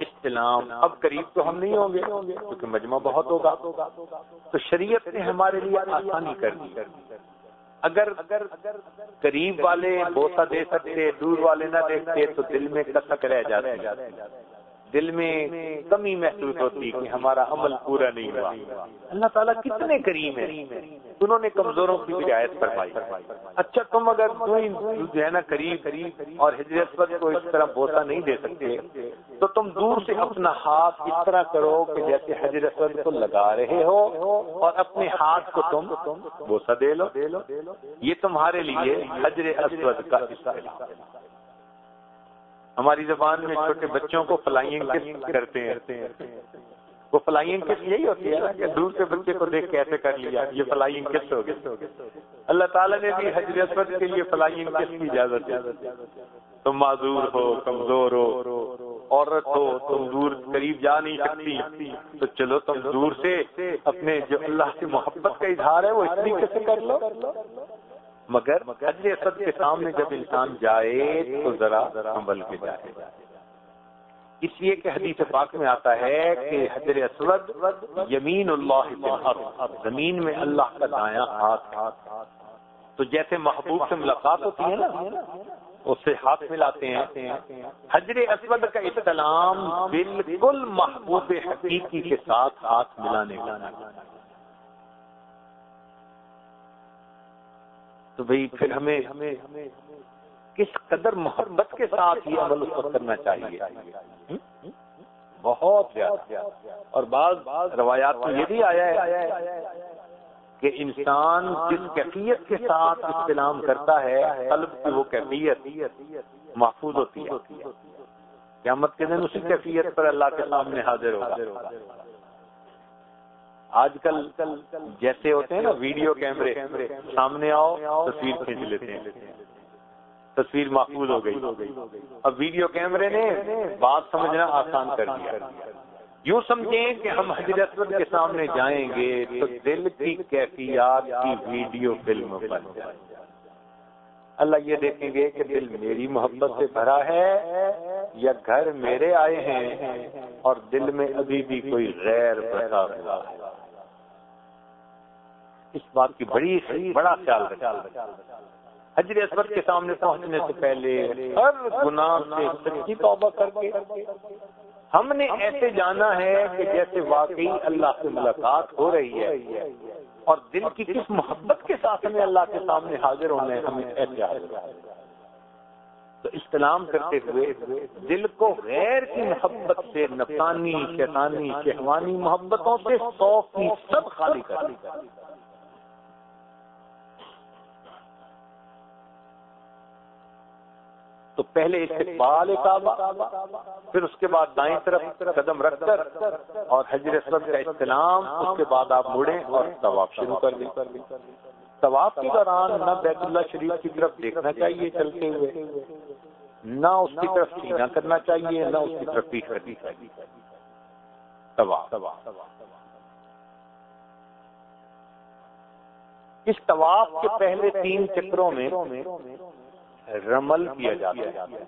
اسلام، اب قریب تو ہم نہیں ہوں گے کیونکہ مجمع بہت ہوگا۔ تو شریعت نے ہمارے لیے آسانی کر دی۔ اگر اگر قریب والے بوسا دے سکتے، دور والے نہ دیکھتے، تو دل میں کسک رہ جاتے دل میں کمی محسوس ہوتی کہ ہمارا عمل پورا نہیں ہوا۔ اللہ تعالیٰ کتنے کریم ہیں۔ انہوں نے کمزوروں کی رعایت فرمائی۔ اچھا تم اگر جو ہے نا قریب قریب اور ہجرت پر کو اس طرح بوسا نہیں دے سکتے، تو تم دور سے اپنا ہاتھ اس طرح کرو کہ جیسے حضرت کو لگا رہے ہو اور اپنے ہاتھ کو تم بوسا دے لو۔ یہ تمہارے لیے حجر اسود کا حصہ ہماری زبان میں چھوٹے بچوں کو فلائنگ کس کرتے ہیں؟ وہ فلائنگ کس یہی ہوتی ہے کہ دور کے بچے کو دیکھ کے ایسے کر لیا، یہ فلائنگ کس ہو گئی؟ اللہ تعالیٰ نے بھی حجر اسود کے لیے فلائنگ کس کی اجازت ہے تم معذور ہو، کمزور ہو، عورت ہو، تم دور قریب جا نہیں سکتی، تو چلو تم دور سے اپنے جو اللہ کی محبت کا اظہار ہے وہ اس طریقے سے کر لو۔ مگر حجر اسد کے سامنے جب انسان جائے تو ذرا سنبھل کے جائے۔ اس لیے کہ حدیث پاک میں آتا ہے کہ حجر اسود یمین اللہ زمین میں اللہ کا دایاں ہاتھ۔ تو جیسے محبوب سے ملاقات ہوتی ہے نا، اس سے ہاتھ ملاتے ہیں۔ حجر اسود کا اسلام بالکل محبوب حقیقی کے ساتھ ہاتھ ملانے کا تو بھائی پھر ہمیں ہمیں کس قدر محبت کے ساتھ یہ عمل اس وقت کرنا چاہیے؟ بہت زیادہ۔ اور بعض بعض روایات میں یہ بھی آیا ہے کہ انسان جس کیفیت کے ساتھ استعلام کرتا ہے، قلب کی وہ کیفیت محفوظ ہوتی ہے۔ قیامت کے دن اسی کیفیت پر اللہ کے سامنے حاضر ہوگا۔ آج کل جیسے ہوتے ہیں نا ویڈیو کیمرے، سامنے آؤ، تصویر کھینچ لیتے ہیں۔ تصویر محفوظ ہو گئی۔ اب ویڈیو کیمرے نے بات سمجھنا آسان کر دیا۔ یوں سمجھیں کہ ہم حضرت کے سامنے جائیں گے تو دل کی کیفیات کی ویڈیو فلم بن جائے۔ اللہ یہ دیکھیں گے کہ دل میری محبت سے بھرا ہے یا گھر میرے آئے ہیں اور دل میں ابھی بھی کوئی غیر بھرا ہوا ہے۔ اس بات کی بڑی بڑا خیال رکھا حجر اسود کے سامنے پہنچنے سے پہلے ہر گناہ سے سچی توبہ کر کے ہم نے ایسے جانا ہے کہ جیسے واقعی اللہ سے ملاقات ہو رہی ہے۔ اور دل کی کس محبت کے ساتھ ہمیں اللہ کے سامنے حاضر ہونے ہمیں ایسے حاضر تو استعلام کرتے ہوئے دل کو غیر کی محبت سے نفسانی، شیطانی، شہوانی محبتوں سے سو کی سب خالی کر۔ تو پہلے استقبال کعبہ، پھر اس کے بعد دائیں طرف قدم رکھ کر اور حجر اسود کا استعلام اس کے بعد آپ مڑیں اور طواف شروع کر دیں۔ طواف کے دوران نہ بیت اللہ شریف کی طرف دیکھنا چاہیے چلتے ہوئے، نہ اس کی طرف سینا کرنا چاہیے، نہ اس کی طرف پیچھ کرنی چاہیے۔ طواف۔ اس طواف کے پہلے تین چکروں میں رمل کیا جاتا ہے۔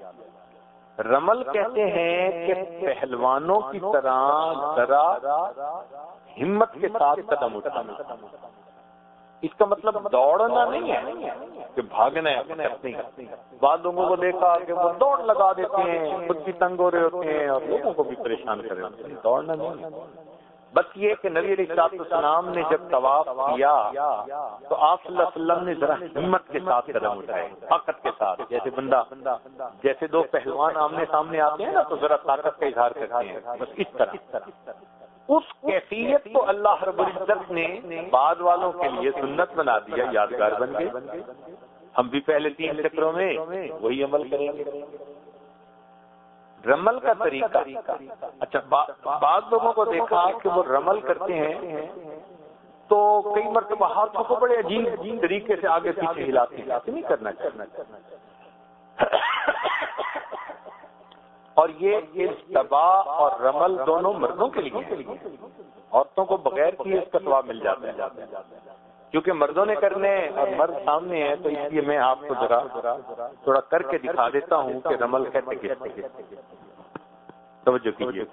رمل کہتے ہیں کہ پہلوانوں کی طرح ذرا ہمت کے ساتھ قدم اٹھانا۔ اس کا مطلب دوڑنا نہیں ہے کہ بھاگنا ہے اپنی بعض لوگوں کو دیکھا کہ وہ دوڑ لگا دیتے ہیں، خود بھی تنگ ہو رہے ہوتے ہیں اور لوگوں کو بھی پریشان کر رہے ہوتے ہیں۔ دوڑنا نہیں ہے۔ بس یہ کہ نبی علیہ السلام نے جب طواف کیا، تو آپ صلی اللہ علیہ وسلم نے ذرا ہمت کے ساتھ قدم اٹھائے، طاقت کے ساتھ، جیسے بندہ، جیسے دو پہلوان آمنے سامنے آتے ہیں نا، تو ذرا طاقت کا اظہار کرتے ہیں، بس اس طرح۔ اس کیفیت کو اللہ رب العزت نے بعد والوں کے لیے سنت بنا دیا، یادگار بن گئے۔ ہم بھی پہلے تین چکروں میں وہی عمل کریں گے۔ رمل کا طریقہ۔ اچھا بعض لوگوں کو دیکھا کہ وہ رمل کرتے ہیں تو کئی مرتبہ ہاتھوں کو بڑے عجیب عجیب طریقے سے آگے پیچھے ہلاتے ہیں نہیں کرنا کرنا اور یہ تباہ اور رمل دونوں مردوں کے لیے عورتوں کو بغیر کیے اس کا ثواب مل جاتا ہے۔ کیونکہ مردوں نے کرنے اور مرد سامنے ہیں، تو اس لیے میں آپ کو ذرا تھوڑا کر کے دکھا دیتا ہوں کہ رمل کہتے توجہ کیجیے۔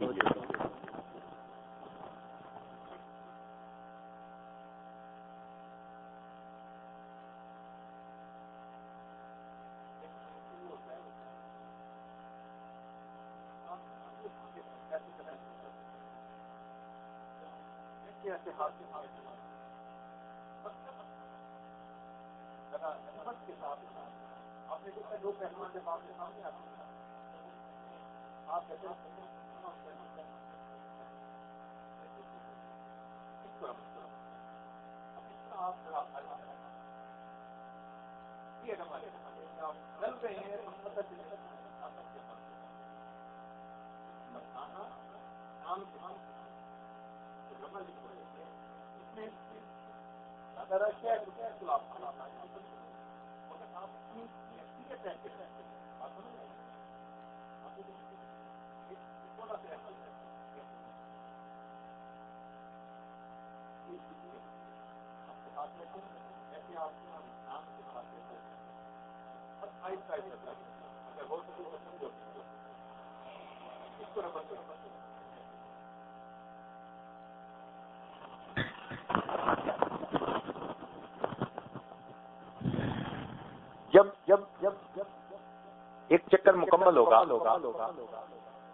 ایک چکر مکمل ہوگا۔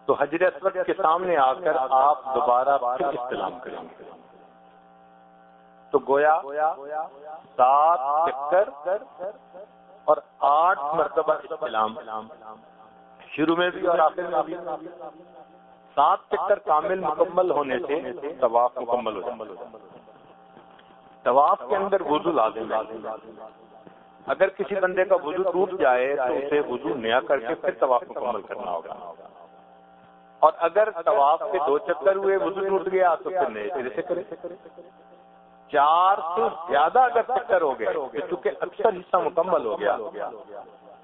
تو حضرت اسود کے سامنے آ کر آپ دوبارہ استعلام کریں گے۔ تو گویا سات چکر اور آٹھ مرتبہ استعلام شروع میں بھی اور آخر میں بھی۔ سات چکر کامل مکمل ہونے سے طواف مکمل ہو جائے۔ طواف کے اندر وضو لازم اگر کسی بندے کا وضو ٹوٹ جائے تو اسے وضو نیا کر کے پھر طواف مکمل کرنا ہوگا۔ اور اگر طواف کے دو چکر ہوئے، وضو ٹوٹ گیا تو پھر نئے سرے سے کرے۔ چار سے زیادہ اگر چکر ہو گئے چونکہ اکثر حصہ مکمل ہو گیا۔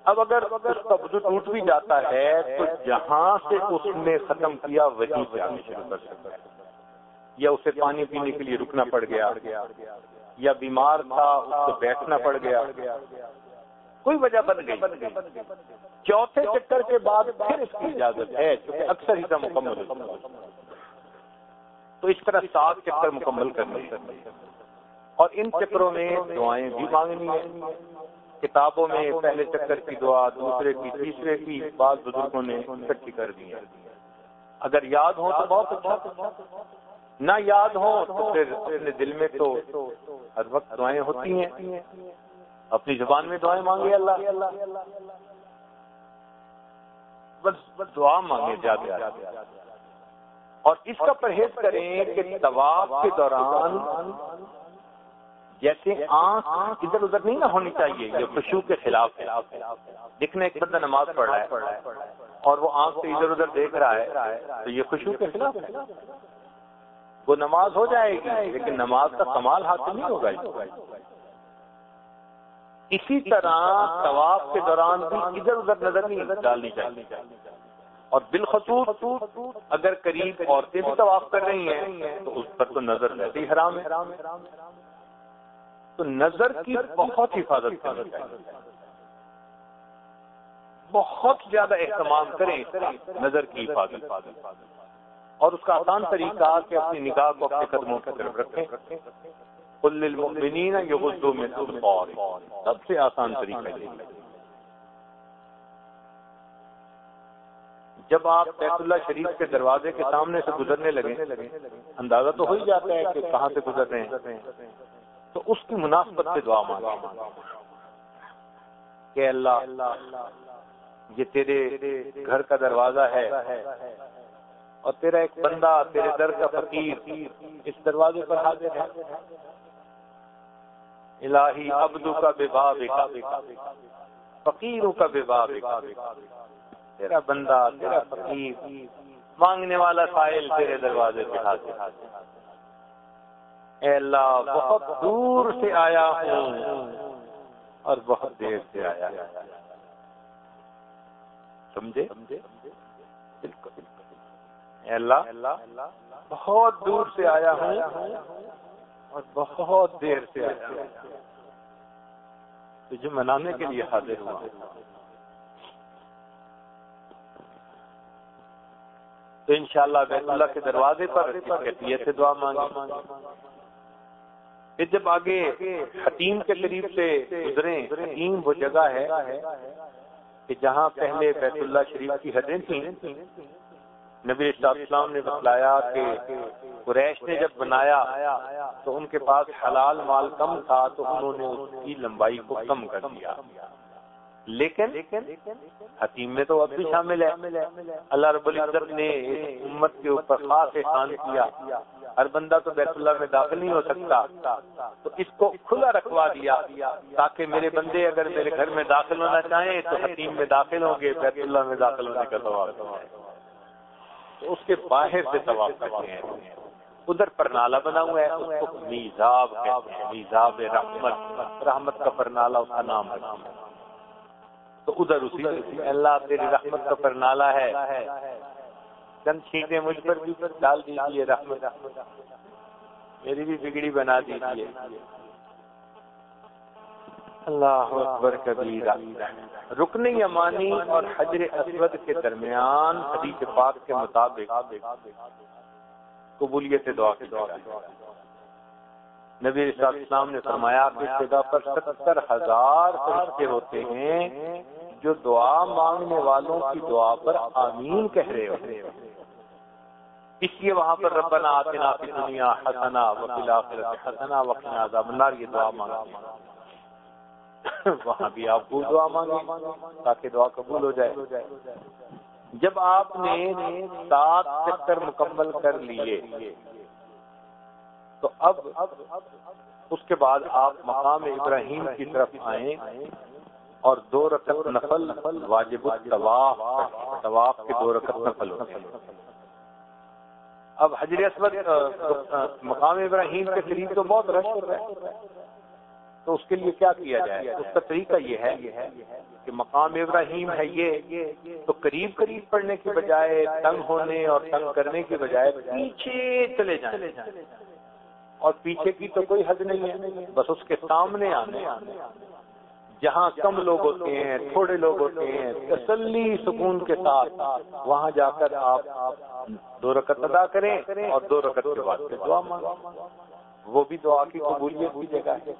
اب اگر اس کا وضو ٹوٹ بھی جاتا ہے، تو جہاں سے اس نے ختم کیا وہی سے شروع کر سکتا ہے۔ یا اسے پانی پینے کے لیے رکنا پڑ گیا۔ یا بیمار تھا، اس کو بیٹھنا پڑ گیا۔ کوئی وجہ بن گئی۔ چوتھے چکر کے بعد پھر اس کی اجازت ہے اکثر ہی مکمل تو اس طرح سات چکر مکمل کرنے اور ان چکروں میں دعائیں بھی مانگنی ہیں۔ کتابوں میں پہلے چکر کی دعا، دوسرے کی، تیسرے کی بعض بزرگوں نے اکٹھی کر دی ہے اگر یاد ہو تو بہت اچھا۔ نہ یاد ہو تو پھر اپنے دل میں تو ہر وقت دعائیں ہوتی ہیں۔ اپنی زبان میں دعائیں مانگے اللہ۔ بس دعا مانگے جاتے اور اس کا پرہیز کریں کہ طواف کے دوران جیسے آنکھ ادھر ادھر نہیں نہ ہونی چاہیے، یہ خوشبو کے خلاف دکھنے ایک بندہ نماز پڑھ رہا ہے اور وہ آنکھ سے ادھر ادھر دیکھ رہا ہے، تو یہ خوشبو کے خلاف وہ نماز ہو جائے گی، لیکن نماز کا کمال حاصل نہیں ہوگا۔ اسی طرح طواف کے دوران بھی ادھر ادھر نظر نہیں ڈالنی چاہیے۔ اور بالخصوص اگر قریب عورتیں بھی طواف کر رہی ہیں، تو اس پر تو نظر رہتی حرام ہے۔ تو نظر کی بہت حفاظت کرنی چاہیے۔ بہت زیادہ اہتمام کریں، نظر کی حفاظت۔ اور اس کا آسان طریقہ کہ اپنی نگاہ کو اپنے قدموں کی طرف رکھیں۔ کل المؤمنین یغضوا من ابصارهم سب سے آسان طریقہ ہے۔ جب آپ بیت اللہ شریف کے دروازے کے سامنے سے گزرنے لگے اندازہ تو ہو ہی جاتا ہے کہ کہاں سے گزر رہے ہیں۔ تو اس کی مناسبت سے دعا مانگے کہ اللہ، یہ تیرے گھر کا دروازہ ہے۔ اور تیرا ایک بندہ تیرے در کا فقیر اس دروازے پر حاضر ہے۔ الہی ابدو کا بے باب فقیروں کا بے باب تیرا بندہ، تیرا فقیر مانگنے والا سائل تیرے دروازے پہ حاضر اے اللہ، بہت دور سے آیا ہوں اور بہت دیر سے آیا۔ سمجھے؟ بالکل۔ اللہ، بہت دور سے آیا ہوں اور بہت دیر سے آیا تجھے منانے کے لیے حاضر ہوا۔ تو انشاءاللہ بیت اللہ کے دروازے پر کیفیت سے دعا مانگے پھر جب آگے حتیم کے قریب سے گزرے حتیم وہ جگہ ہے کہ جہاں پہلے بیت اللہ شریف کی حدیں تھیں۔ نبی السلام نے بتلایا کہ قریش نے جب بنایا تو ان کے پاس حلال مال کم تھا تو انہوں نے اس کی لمبائی کو کم کر دیا۔ لیکن حتیم میں تو اب بھی شامل ہے۔ اللہ رب العزت نے امت کے اوپر خاص احسان کیا۔ ہر بندہ تو بیت اللہ میں داخل نہیں ہو سکتا۔ تو اس کو کھلا رکھوا دیا تاکہ میرے بندے اگر میرے گھر میں داخل ہونا چاہیں تو حتیم میں داخل ہوں گے، بیت اللہ میں داخل ہونے کا سوال اس کے باہر سے طواف کرتے ہیں. ادھر پرنالا بنا ہوا ہے، اس کو میزاب میزاب رحمت. رحمت کا پرنالا اس کا نام ہے. تو ادھر اسی اللہ تیری رحمت کا پرنالا ہے. چند چھینٹیں مجھ پر بھی ڈال دیجیے رحمت. میری بھی بگڑی بنا دیجیے اللہ اکبر کبیرہ۔ رکن یمانی اور حجر اسود کے درمیان حدیث پاک کے مطابق قبولیت دعا کی دعا نبی اسلام نے فرمایا کہ اس جگہ پر ستر ہزار فرشتے ہوتے ہیں جو دعا مانگنے والوں کی دعا پر آمین کہہ رہے ہوتے ہیں۔ اس لیے وہاں پر ربنا آتنا فی دنیا حسنا وفی الاخرت حسنا وقنا عذاب النار، یہ دعا مانگتے ہیں۔ وہاں بھی آپ کو دعا مانگے تاکہ دعا قبول ہو جائے۔ جب آپ نے سات چکر مکمل کر لیے، تو اب اس کے بعد آپ مقام ابراہیم کی طرف آئیں اور دو رقط نفل واجب طواف طواف کے دو رقط نفل ہوتے ہیں۔ اب حجر اسود مقام ابراہیم کے قریب تو بہت رش ہو رہا ہے۔ تو اس کے لیے کیا کیا جائے؟ اس کا طریقہ یہ ہے کہ مقام ابراہیم ہے یہ تو قریب قریب پڑھنے کی بجائے، تنگ ہونے اور تنگ کرنے کی بجائے پیچھے چلے جائیں۔ اور پیچھے کی تو کوئی حد نہیں ہے، بس اس کے سامنے آنے۔ جہاں کم لوگ ہوتے ہیں، تھوڑے لوگ ہوتے ہیں، تسلی، سکون کے ساتھ وہاں جا کر آپ دو رکعت ادا کریں اور دو رکعت کے بعد دعا مانگیں۔ وہ بھی دعا کی قبولیت کی جگہ ہے۔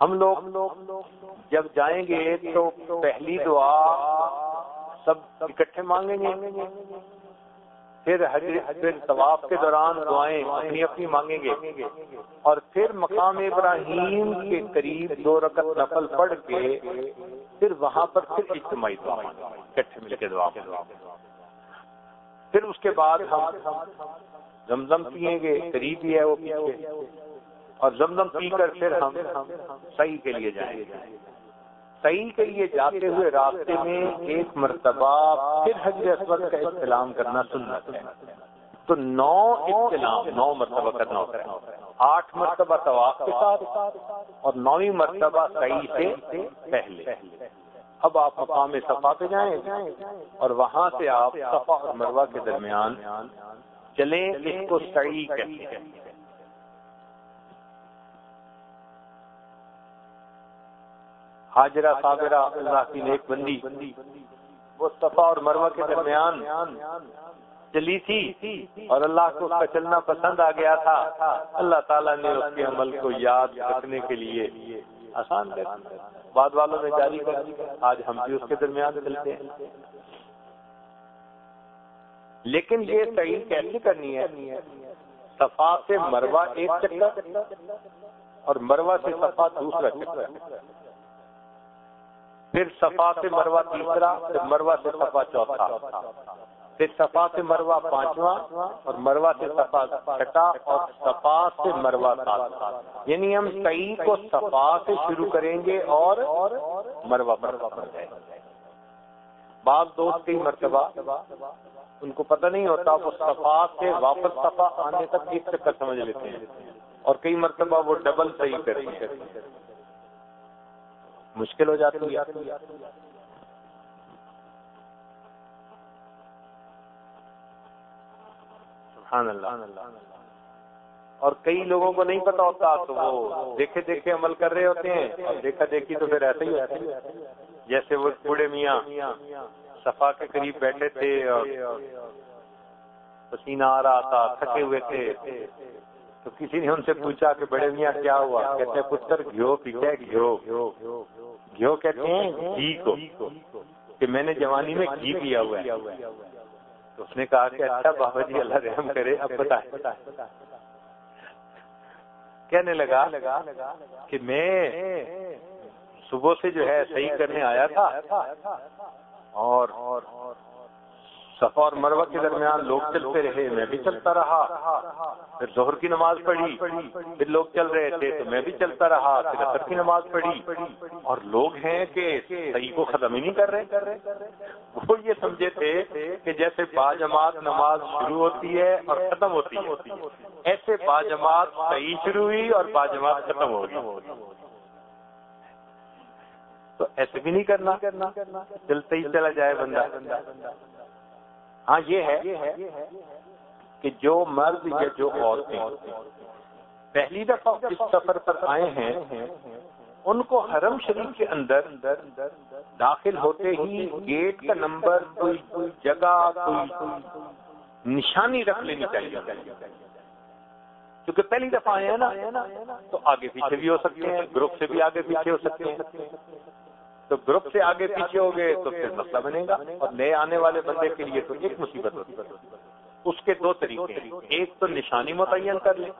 ہم لوگ جب جائیں گے تو پہلی دعا سب اکٹھے مانگیں گے۔ پھر پھر طواف کے دوران دعائیں اپنی اپنی مانگیں گے۔ اور پھر مقام ابراہیم کے قریب دو رکعت نفل پڑھ کے پھر وہاں پر پھر اجتماعی دعا اکٹھے مل کے دعا پھر اس کے بعد ہم زمزم پیئیں گے، قریب ہی ہے وہ پیچھے۔ اور زمزم پی کر پھر ہم صحیح کے لیے جائیں گے۔ صحیح کے لیے جاتے ہوئے راستے میں ایک مرتبہ پھر حجر اسود کا استعلام کرنا سنت ہے۔ تو نو استعلام نو مرتبہ کرنا ہوتا ہے۔ آٹھ مرتبہ طواف کے ساتھ اور نویں مرتبہ صحیح سے پہلے۔ اب آپ مقام صفا پہ جائیں اور وہاں سے آپ صفا اور مروا کے درمیان چلیں، اس کو صحیح کہتے ہیں۔ حاجرہ صابرہ اللہ کی نیک بندی، وہ صفا اور مروا کے درمیان چلی تھی اور اللہ کو اس کا چلنا پسند آ گیا تھا۔ اللہ تعالیٰ نے اس کے عمل کو یاد رکھنے کے لیے آسان کر بعد والوں نے جاری کر آج ہم بھی اس کے درمیان چلتے ہیں۔ لیکن یہ صحیح کیسے کرنی ہے؟ صفا سے مروا ایک چکر اور مروا سے صفا دوسرا چکر۔ پھر صفا سے مروا تیسرا، پھر مروا سے صفا چوتھا۔ پھر صفا سے مروا پانچواں اور مروا سے صفا چھٹا اور صفا سے مروا سات یعنی ہم کئی کو صفا سے شروع کریں گے اور مروا مروا پر۔ جائیں بعض دوست کئی مرتبہ ان کو پتہ نہیں ہوتا وہ صفا سے واپس صفا آنے تک ایک چکر سمجھ لیتے ہیں۔ اور کئی مرتبہ وہ ڈبل صحیح کرتے ہیں۔ مشکل ہو جاتی ہے۔ سبحان اللہ۔ اور کئی لوگوں کو نہیں پتا ہوتا تو وہ دیکھے دیکھے عمل کر رہے ہوتے ہیں اور دیکھا دیکھی تو پھر ایسا ہی جیسے وہ بوڑھے میاں۔ صفا کے قریب بیٹھے تھے اور پسینہ آ رہا تھا، تھکے ہوئے تھے۔ تو کسی نے ان سے پوچھا کہ بڑے میاں، کیا ہوا؟ کہتے ہیں پتر گھیو پیچھے گھیو۔ گھیو کہتے ہیں، گھی کو۔ کہ میں نے جوانی میں گھی پیا ہوا ہے۔ تو اس نے کہا کہ اچھا بابا جی اللہ رحم کرے، اب بتائے کہنے لگا کہ میں صبح سے جو ہے صحیح کرنے آیا تھا۔ اور صفا اور مروہ کے درمیان لوگ چلتے رہے، میں بھی چلتا رہا۔ پھر ظہر کی نماز پڑھی، پھر لوگ چل رہے تھے تو میں بھی چلتا رہا، پھر اثر کی نماز پڑھی۔ اور لوگ ہیں کہ صحیح کو ختم ہی نہیں کر رہے۔ وہ یہ سمجھے تھے کہ جیسے باجماعت نماز شروع ہوتی ہے اور ختم ہوتی ہے۔ ایسے باجماعت صحیح شروع ہوئی اور باجماعت ختم ہوگی تو ایسے بھی نہیں کرنا۔ چلتے ہی چلا جائے بندہ۔ ہاں یہ ہے کہ جو مرد یا جو عورتیں پہلی دفعہ اس سفر پر آئے ہیں، ان کو حرم شریف کے اندر داخل ہوتے ہی گیٹ کا نمبر، کوئی کوئی جگہ، کوئی نشانی رکھ لینی چاہیے۔ کیونکہ پہلی دفعہ آئے ہیں نا، تو آگے پیچھے بھی ہو سکتے ہیں، گروپ سے بھی آگے پیچھے ہو سکتے ہیں۔ تو گروپ سے آگے پیچھے ہو گئے تو پھر مسئلہ بنے گا اور نئے آنے والے بندے کے لیے تو ایک مصیبت ہوتی اس کے دو طریقے ایک تو نشانی متعین کر لیں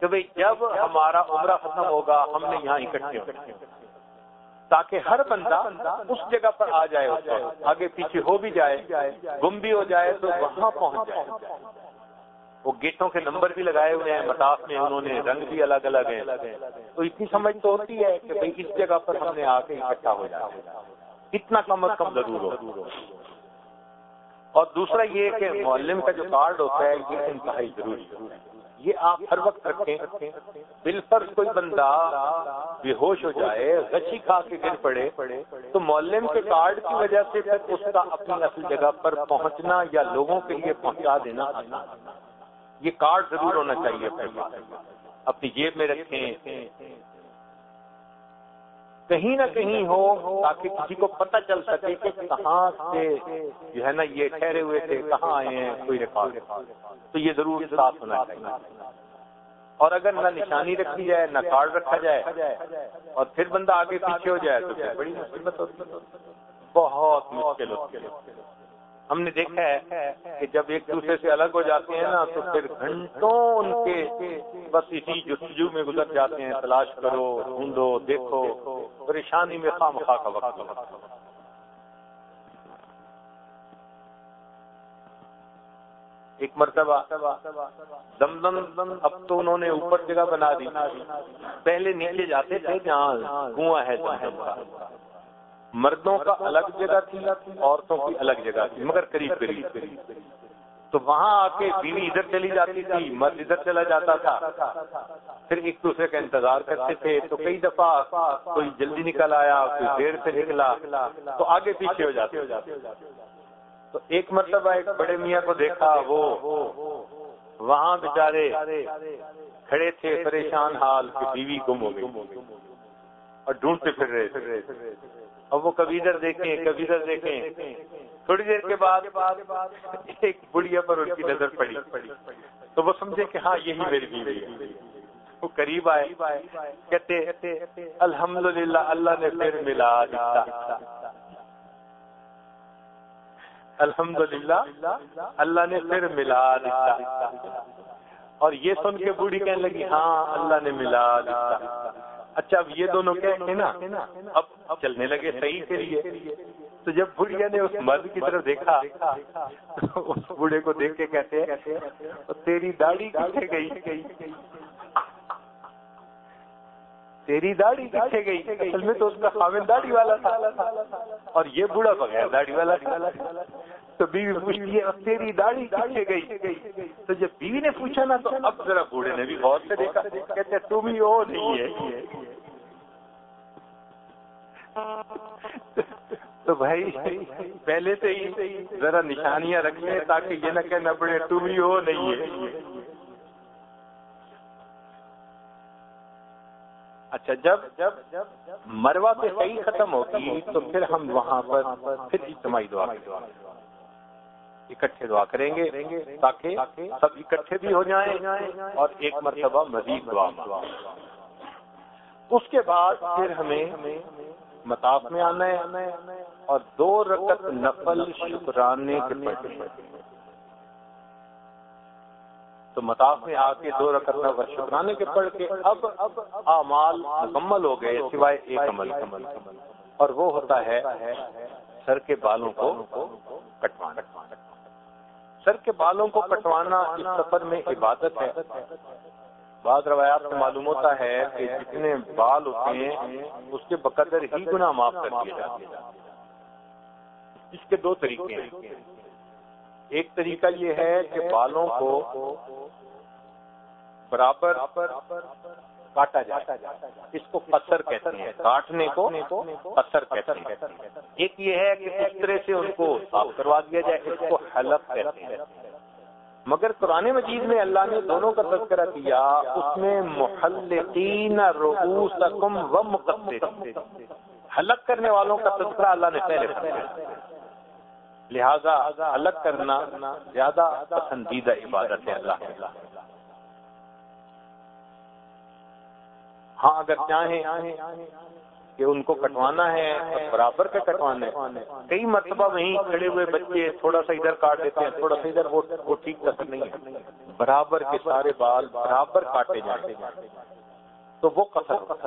کہ بھئی جب ہمارا عمرہ ختم ہوگا، ہم نے یہاں اکٹھے ہو۔ تاکہ ہر بندہ اس جگہ پر آ جائے آگے پیچھے ہو بھی جائے، گم بھی ہو جائے تو وہاں پہنچ جائے۔ وہ گیٹوں کے نمبر بھی لگائے ہوئے ہیں مطاف میں انہوں نے رنگ بھی الگ الگ ہیں۔ تو اتنی سمجھ تو ہوتی ہے کہ بھائی اس جگہ پر ہم نے آ کے اکٹھا ہو جائے اتنا کم از کم ضرور ہو۔ اور دوسرا یہ کہ معلم کا جو کارڈ ہوتا ہے، یہ انتہائی ضروری ہے۔ یہ آپ ہر وقت رکھیں بل پر کوئی بندہ بے ہوش ہو جائے غچی کھا کے گر پڑے، تو معلم کے کارڈ کی وجہ سے اس کا اپنی اصل جگہ پر پہنچنا یا لوگوں کے لیے پہنچا دینا یہ کارڈ ضرور ہونا چاہیے اپنی جیب میں رکھیں۔ کہیں نہ کہیں ہو تاکہ کسی کو پتہ چل سکے کہ کہاں سے جو ہے نا یہ ٹھہرے ہوئے تھے، کہاں آئے ہیں، کوئی ریکارڈ تو یہ ضرور صاف ہونا چاہیے۔ اور اگر نہ نشانی رکھی جائے، نہ کارڈ رکھا جائے، اور پھر بندہ آگے پیچھے ہو جائے، تو بڑی مصیبت ہوتی بہت مشکل ہوتی ہے۔ ہم نے دیکھا ہے کہ جب ایک دوسرے سے الگ ہو جاتے ہیں نا، تو پھر گھنٹوں ان کے بس اسی جستجو میں گزر جاتے ہیں۔ تلاش کرو، ڈھونڈو، دیکھو، پریشانی میں خواہ کا وقت ایک مرتبہ دم دم اب تو انہوں نے اوپر جگہ بنا دی۔ پہلے نیچے جاتے تھے، جہاں کنواں ہے مردوں کا الگ جگہ تھی، عورتوں کی الگ جگہ تھی، مگر قریب قریب۔ تو وہاں آ کے بیوی ادھر چلی جاتی تھی، مرد ادھر چلا جاتا تھا۔ پھر ایک دوسرے کا انتظار کرتے تھے، تو کئی دفعہ کوئی جلدی نکل آیا، کوئی دیر سے نکلا، تو آگے پیچھے ہو جاتے تو ایک مرتبہ ایک بڑے میاں کو دیکھا، وہ وہاں بیچارے کھڑے تھے، پریشان حال کہ بیوی گم ہو گئی۔ اور ڈھونڈتے پھر رہے اب وہ کبھی ادھر دیکھیں کبھی ادھر دیکھیں۔ تھوڑی دیر کے بعد ایک بڑھیا پر ان کی نظر پڑی۔ تو وہ سمجھے کہ ہاں یہی میری بیوی وہ قریب آئے۔ کہتے الحمد للہ اللہ نے پھر ملا الحمد للہ اللہ نے پھر ملا اور یہ سن کے بوڑھی کہنے لگی ہاں اللہ نے ملا اچھا اب یہ دونوں کہتے ہیں نا؟ اب چلنے لگے صحیح کے لیے۔ تو جب بڑھیا نے اس مرد کی طرف دیکھا، اس بوڑھے کو دیکھ کے کہتے ہیں تیری داڑھی کیسے گئی؟ تیری داڑھی پیچھے گئی۔ اصل میں تو اس کا خامن داڑھی والا تھا۔ اور یہ بوڑھا بغیر داڑھی والا تو بیوی پوچھتی ہے تیری داڑھی پیچھے گئی۔ تو جب بیوی نے پوچھا نا، تو اب ذرا بوڑھے نے بھی غور سے دیکھا۔ کہتے، تم ہی وہ نہیں ہے۔ تو بھائی، پہلے سے ہی ذرا نشانیاں رکھیں تاکہ یہ نہ کہنا پڑے تم ہی وہ نہیں ہے۔ اچھا جب جب مروا پہ صحیح ختم ہوگی، تو پھر ہم وہاں پر پھر اجتماعی دعا اکٹھے دعا کریں گے تاکہ سب اکٹھے بھی ہو جائیں اور ایک مرتبہ مزید دعا اس کے بعد پھر ہمیں مطاف میں آنا ہے اور دو رکت نفل شکرانے کے پڑھنے تو مطاف میں آ کے دو رکعت شکرانے کے پڑھ کے اب اب اعمال مکمل ہو گئے سوائے ایک عمل اور وہ ہوتا ہے سر کے بالوں کو کٹوانا۔ سر کے بالوں کو کٹوانا اس سفر میں عبادت ہے۔ بعض روایات سے معلوم ہوتا ہے کہ جتنے بال ہوتے ہیں، اس کے بقدر ہی گناہ معاف کر دیے جاتے ہیں۔ اس کے دو طریقے ہیں۔ ایک طریقہ یہ ہے کہ بالوں کو برابر کاٹا جاتا اس کو پتھر کہتے ہیں۔ کاٹنے کو پتھر کہتے ہیں۔ ایک یہ ہے کہ اس طرح سے ان کو صاف کروا دیا جائے، اس کو حلف کہتے ہیں۔ مگر قرآن مجید میں اللہ نے دونوں کا تذکرہ کیا، اس میں محلقین رؤوسکم و مقصر حلق کرنے والوں کا تذکرہ اللہ نے پہلے کیا لہذا الگ کرنا زیادہ پسندیدہ عبادت ہے اللہ ہاں اگر چاہیں کہ ان کو کٹوانا ہے برابر کے کٹوانا ہے کئی مرتبہ وہیں کھڑے ہوئے بچے تھوڑا سا ادھر کاٹ دیتے ہیں، تھوڑا سا ادھر، وہ ٹھیک کر نہیں ہے برابر کے سارے بال برابر کاٹے جاتے ہیں تو وہ قصر۔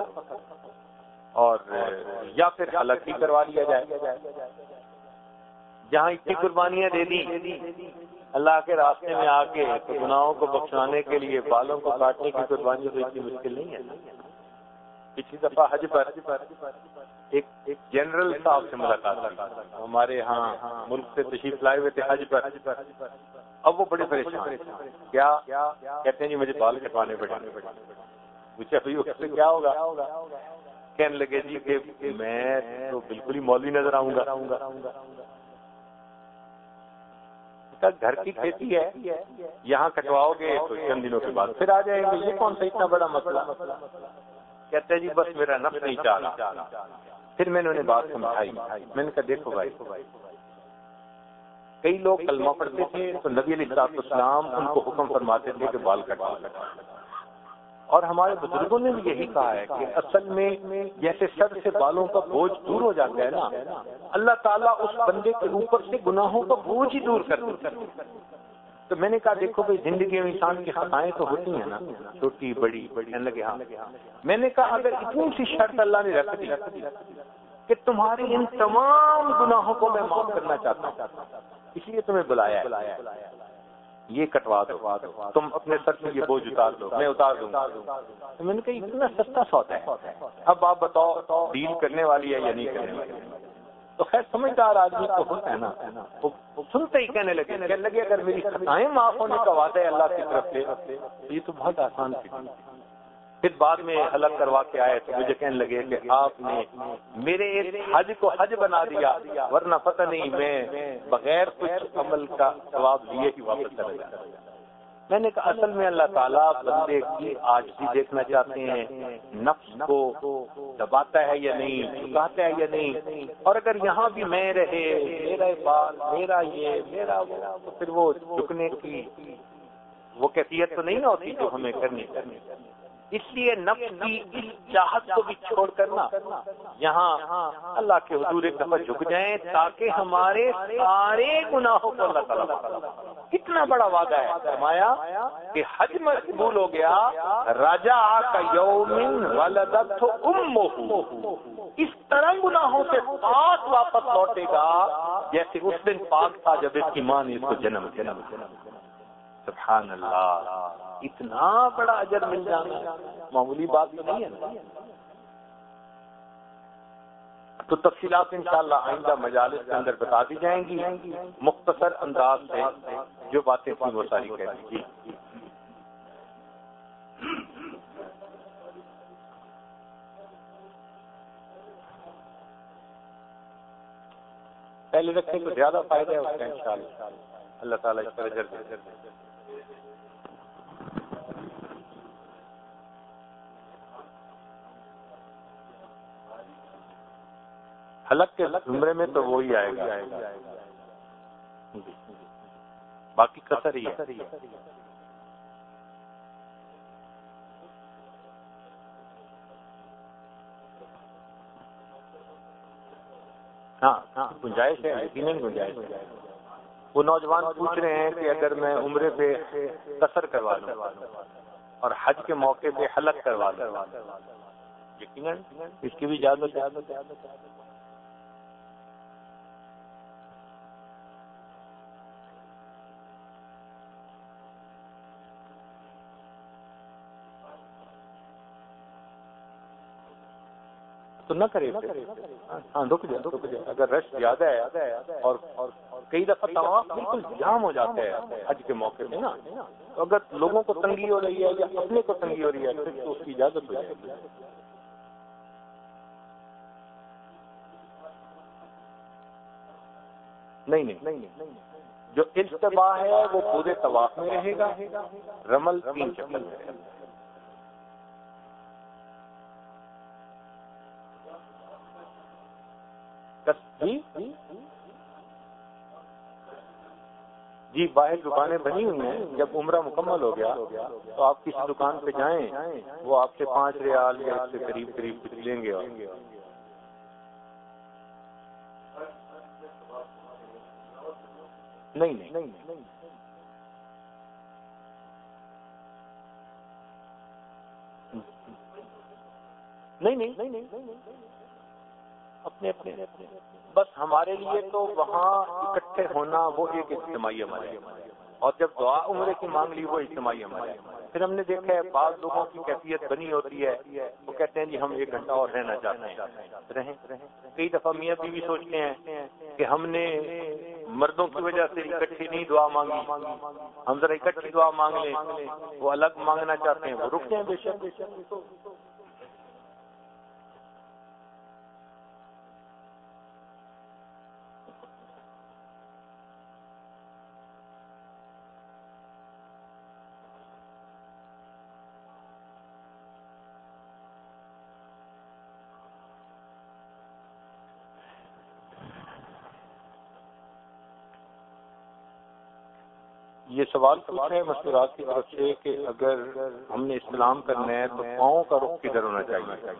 اور یا پھر الگ ہی کروا لیا جائے۔ جہاں اتنی قربانیاں دے دی اللہ کے راستے میں آ کے تو گناہوں کو بخشانے کے لیے، بالوں کو کاٹنے کی قربانی تو اتنی مشکل نہیں ہے پچھلی دفعہ حج پر ایک جنرل صاحب سے ملاقات ہمارے ہاں ملک سے تشریف لائے ہوئے تھے حج پر۔ اب وہ بڑے پریشان کیا کہتے ہیں جی مجھے بال کٹوانے پڑے پوچھا، بھائی کیا ہوگا؟ کہنے لگے جی کہ میں تو بالکل ہی مولوی نظر آؤں گا۔ گھر کی کھیتی ہے، یہاں کٹواؤ گے تو چند دنوں کے بعد پھر آ جائیں گے۔ یہ کون سا اتنا بڑا مسئلہ؟ کہتے ہیں جی بس میرا نفس نہیں چاہ رہا۔ پھر میں نے انہیں بات سمجھائی۔ میں نے کہا، دیکھو بھائی، کئی لوگ کلمہ پڑھتے تھے تو نبی علیہ السلام ان کو حکم فرماتے تھے کہ بال کٹوا اور ہمارے بزرگوں نے بھی یہی کہا ہے کہ اصل میں جیسے سر سے بالوں کا بوجھ دور ہو جاتا ہے نا، اللہ تعالیٰ اس بندے کے اوپر سے گناہوں کا بوجھ ہی دور کر تو میں نے کہا، دیکھو بھائی، زندگی میں انسان کی خطائیں تو ہوتی ہیں نا، چھوٹی، بڑی بڑی لگے ہاں۔ میں نے کہا، اگر اتنی سی شرط اللہ نے رکھ دی کہ تمہاری ان تمام گناہوں کو میں معاف کرنا چاہتا ہوں، اس لیے تمہیں بلایا یہ کٹوا دو۔ تم اپنے سر سے یہ بوجھ اتار دو۔ میں اتار دوں۔ میں نے کہا اتنا سستا سوتا ہے۔ اب آپ بتاؤ ڈیل کرنے والی ہے یا نہیں کرنے والی تو خیر سمجھدار آدمی کو ہوتا ہے نا۔ سنتے ہی کہنے لگے کہنے لگے اگر میری خطائیں معاف ہونے کا وعدہ ہے اللہ کی طرف سے یہ تو بہت آسان تھی پھر بعد میں الگ کروا کے آئے تو مجھے کہنے لگے کہ آپ نے میرے اس حج کو حج بنا دیا، ورنہ پتہ نہیں میں بغیر کچھ عمل کا ثواب لیے ہی واپس چلے جا میں نے کہا، اصل میں اللہ تعالیٰ بندے کی آج بھی دیکھنا چاہتے ہیں، نفس کو دباتا ہے یا نہیں چکاتا ہے یا نہیں۔ اور اگر یہاں بھی میں رہے، میرا بال، میرا یہ، میرا وہ پھر وہ جھکنے کی وہ کیفیت تو نہیں ہوتی جو ہمیں کرنی کرنی۔ اس لیے نفس کی اس چاہت کو بھی چھوڑ کرنا۔ یہاں اللہ کے حضور ایک دفعہ جھک جائیں تاکہ ہمارے سارے گناہوں کو اللہ تعالیٰ کتنا بڑا وعدہ ہے۔ فرمایا کہ حج مقبول ہو گیا۔ راجا کا یومن ولدت ام اس طرح گناہوں سے پاک واپس لوٹے گا جیسے اس دن پاک تھا جب اس کی ماں نے اس کو جنم جنم سبحان اللہ اتنا بڑا اجر مل جانا معمولی بات نہیں ہے تو تفصیلات انشاءاللہ آئندہ مجالس کے اندر بتا دی جائیں گی۔ مختصر انداز سے جو باتیں تھیں وہ ساری کہہ جی پہلے رکھیں تو زیادہ فائدہ ہے اس کا انشاءاللہ۔ اللہ تعالیٰ اس پر اجر حلق کے عمرے میں تو وہی آئے گا۔ باقی کسر ہی ہے۔ ہاں ہاں گنجائش ہے، یقیناً گنجائش ہے۔ وہ نوجوان پوچھ رہے ہیں کہ اگر میں عمرے پہ کسر کروا لوں اور حج کے موقع پہ حلق کروا لوں، یقیناً اس کی بھی اجازت نہ کرے ہاں،, ہاں رک جائے رک جائے اگر رش زیادہ ہے اور کئی دفعہ تمام بالکل جام ہو جاتا ہے حج کے موقع پہ نا، تو اگر لوگوں کو تنگی ہو رہی ہے یا اپنے کو تنگی ہو رہی ہے، پھر تو اس کی اجازت ہو جائے گی نہیں نہیں۔ جو اجتباع ہے وہ پورے طواف میں رہے گا۔ رمل تین چکر میں رہے گا۔ جی جی باہر دکانیں بنی ہوئی ہیں۔ جب عمرہ مکمل ہو گیا تو آپ کسی دکان پہ جائیں، وہ آپ سے پانچ ریال یا آپ سے قریب قریب کچھ لیں گے۔ نہیں نہیں۔ نہیں نہیں۔ اپنے اپنے۔ بس ہمارے لیے تو وہاں اکٹھے ہونا وہ ایک اجتماعی عمل ہے۔ اور جب دعا عمرے کی مانگ لی وہ اجتماعی عمل ہے۔ پھر ہم نے دیکھا ہے بعض لوگوں کی کیفیت بنی ہوتی ہے۔ وہ کہتے ہیں جی ہم ایک گھنٹہ اور رہنا چاہتے ہیں۔ رہیں۔ کئی دفعہ میاں بیوی سوچتے ہیں کہ ہم نے مردوں کی وجہ سے اکٹھی نہیں دعا مانگی۔ ہم ذرا اکٹھی دعا مانگ لیں۔ وہ الگ مانگنا چاہتے ہیں۔ وہ رکتے ہیں بے شک یہ سوال پوچھ رہے ہیں کی طرف سے کہ اگر ہم نے اسلام کرنا ہے تو پاؤں کا رخ کدھر ہونا چاہیے؟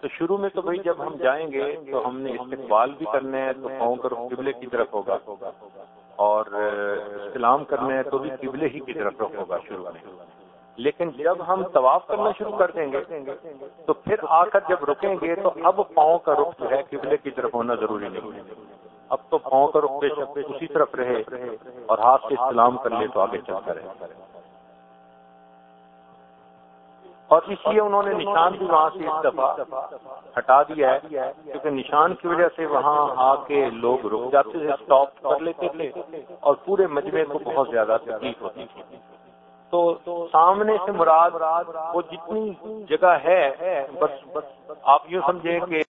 تو شروع میں تو بھائی جب ہم جائیں گے تو ہم نے استقبال بھی کرنا ہے تو پاؤں کا رخ قبلے کی طرف ہوگا۔ اور اسلام کرنا ہے تو بھی قبلے ہی کی طرف رخ ہوگا شروع میں۔ لیکن جب ہم طواف کرنا شروع کر دیں گے تو پھر آ کر جب رکیں گے تو اب پاؤں کا رخ جو ہے قبلے کی طرف ہونا ضروری نہیں ہے۔ اب تو پاؤں کا رخ بے شک اسی طرف رہے اور ہاتھ سے سلام کر لے تو آگے چلتا رہے۔ اور اس لیے انہوں نے نشان بھی وہاں سے اس دفعہ ہٹا دیا ہے، کیونکہ نشان کی وجہ سے وہاں آ کے لوگ رک جاتے تھے اسٹاپ کر لیتے تھے اور پورے مجمے کو بہت زیادہ تکلیف ہوتی تھی۔ تو سامنے سے مراد وہ جتنی جگہ ہے، بس آپ یوں سمجھیں کہ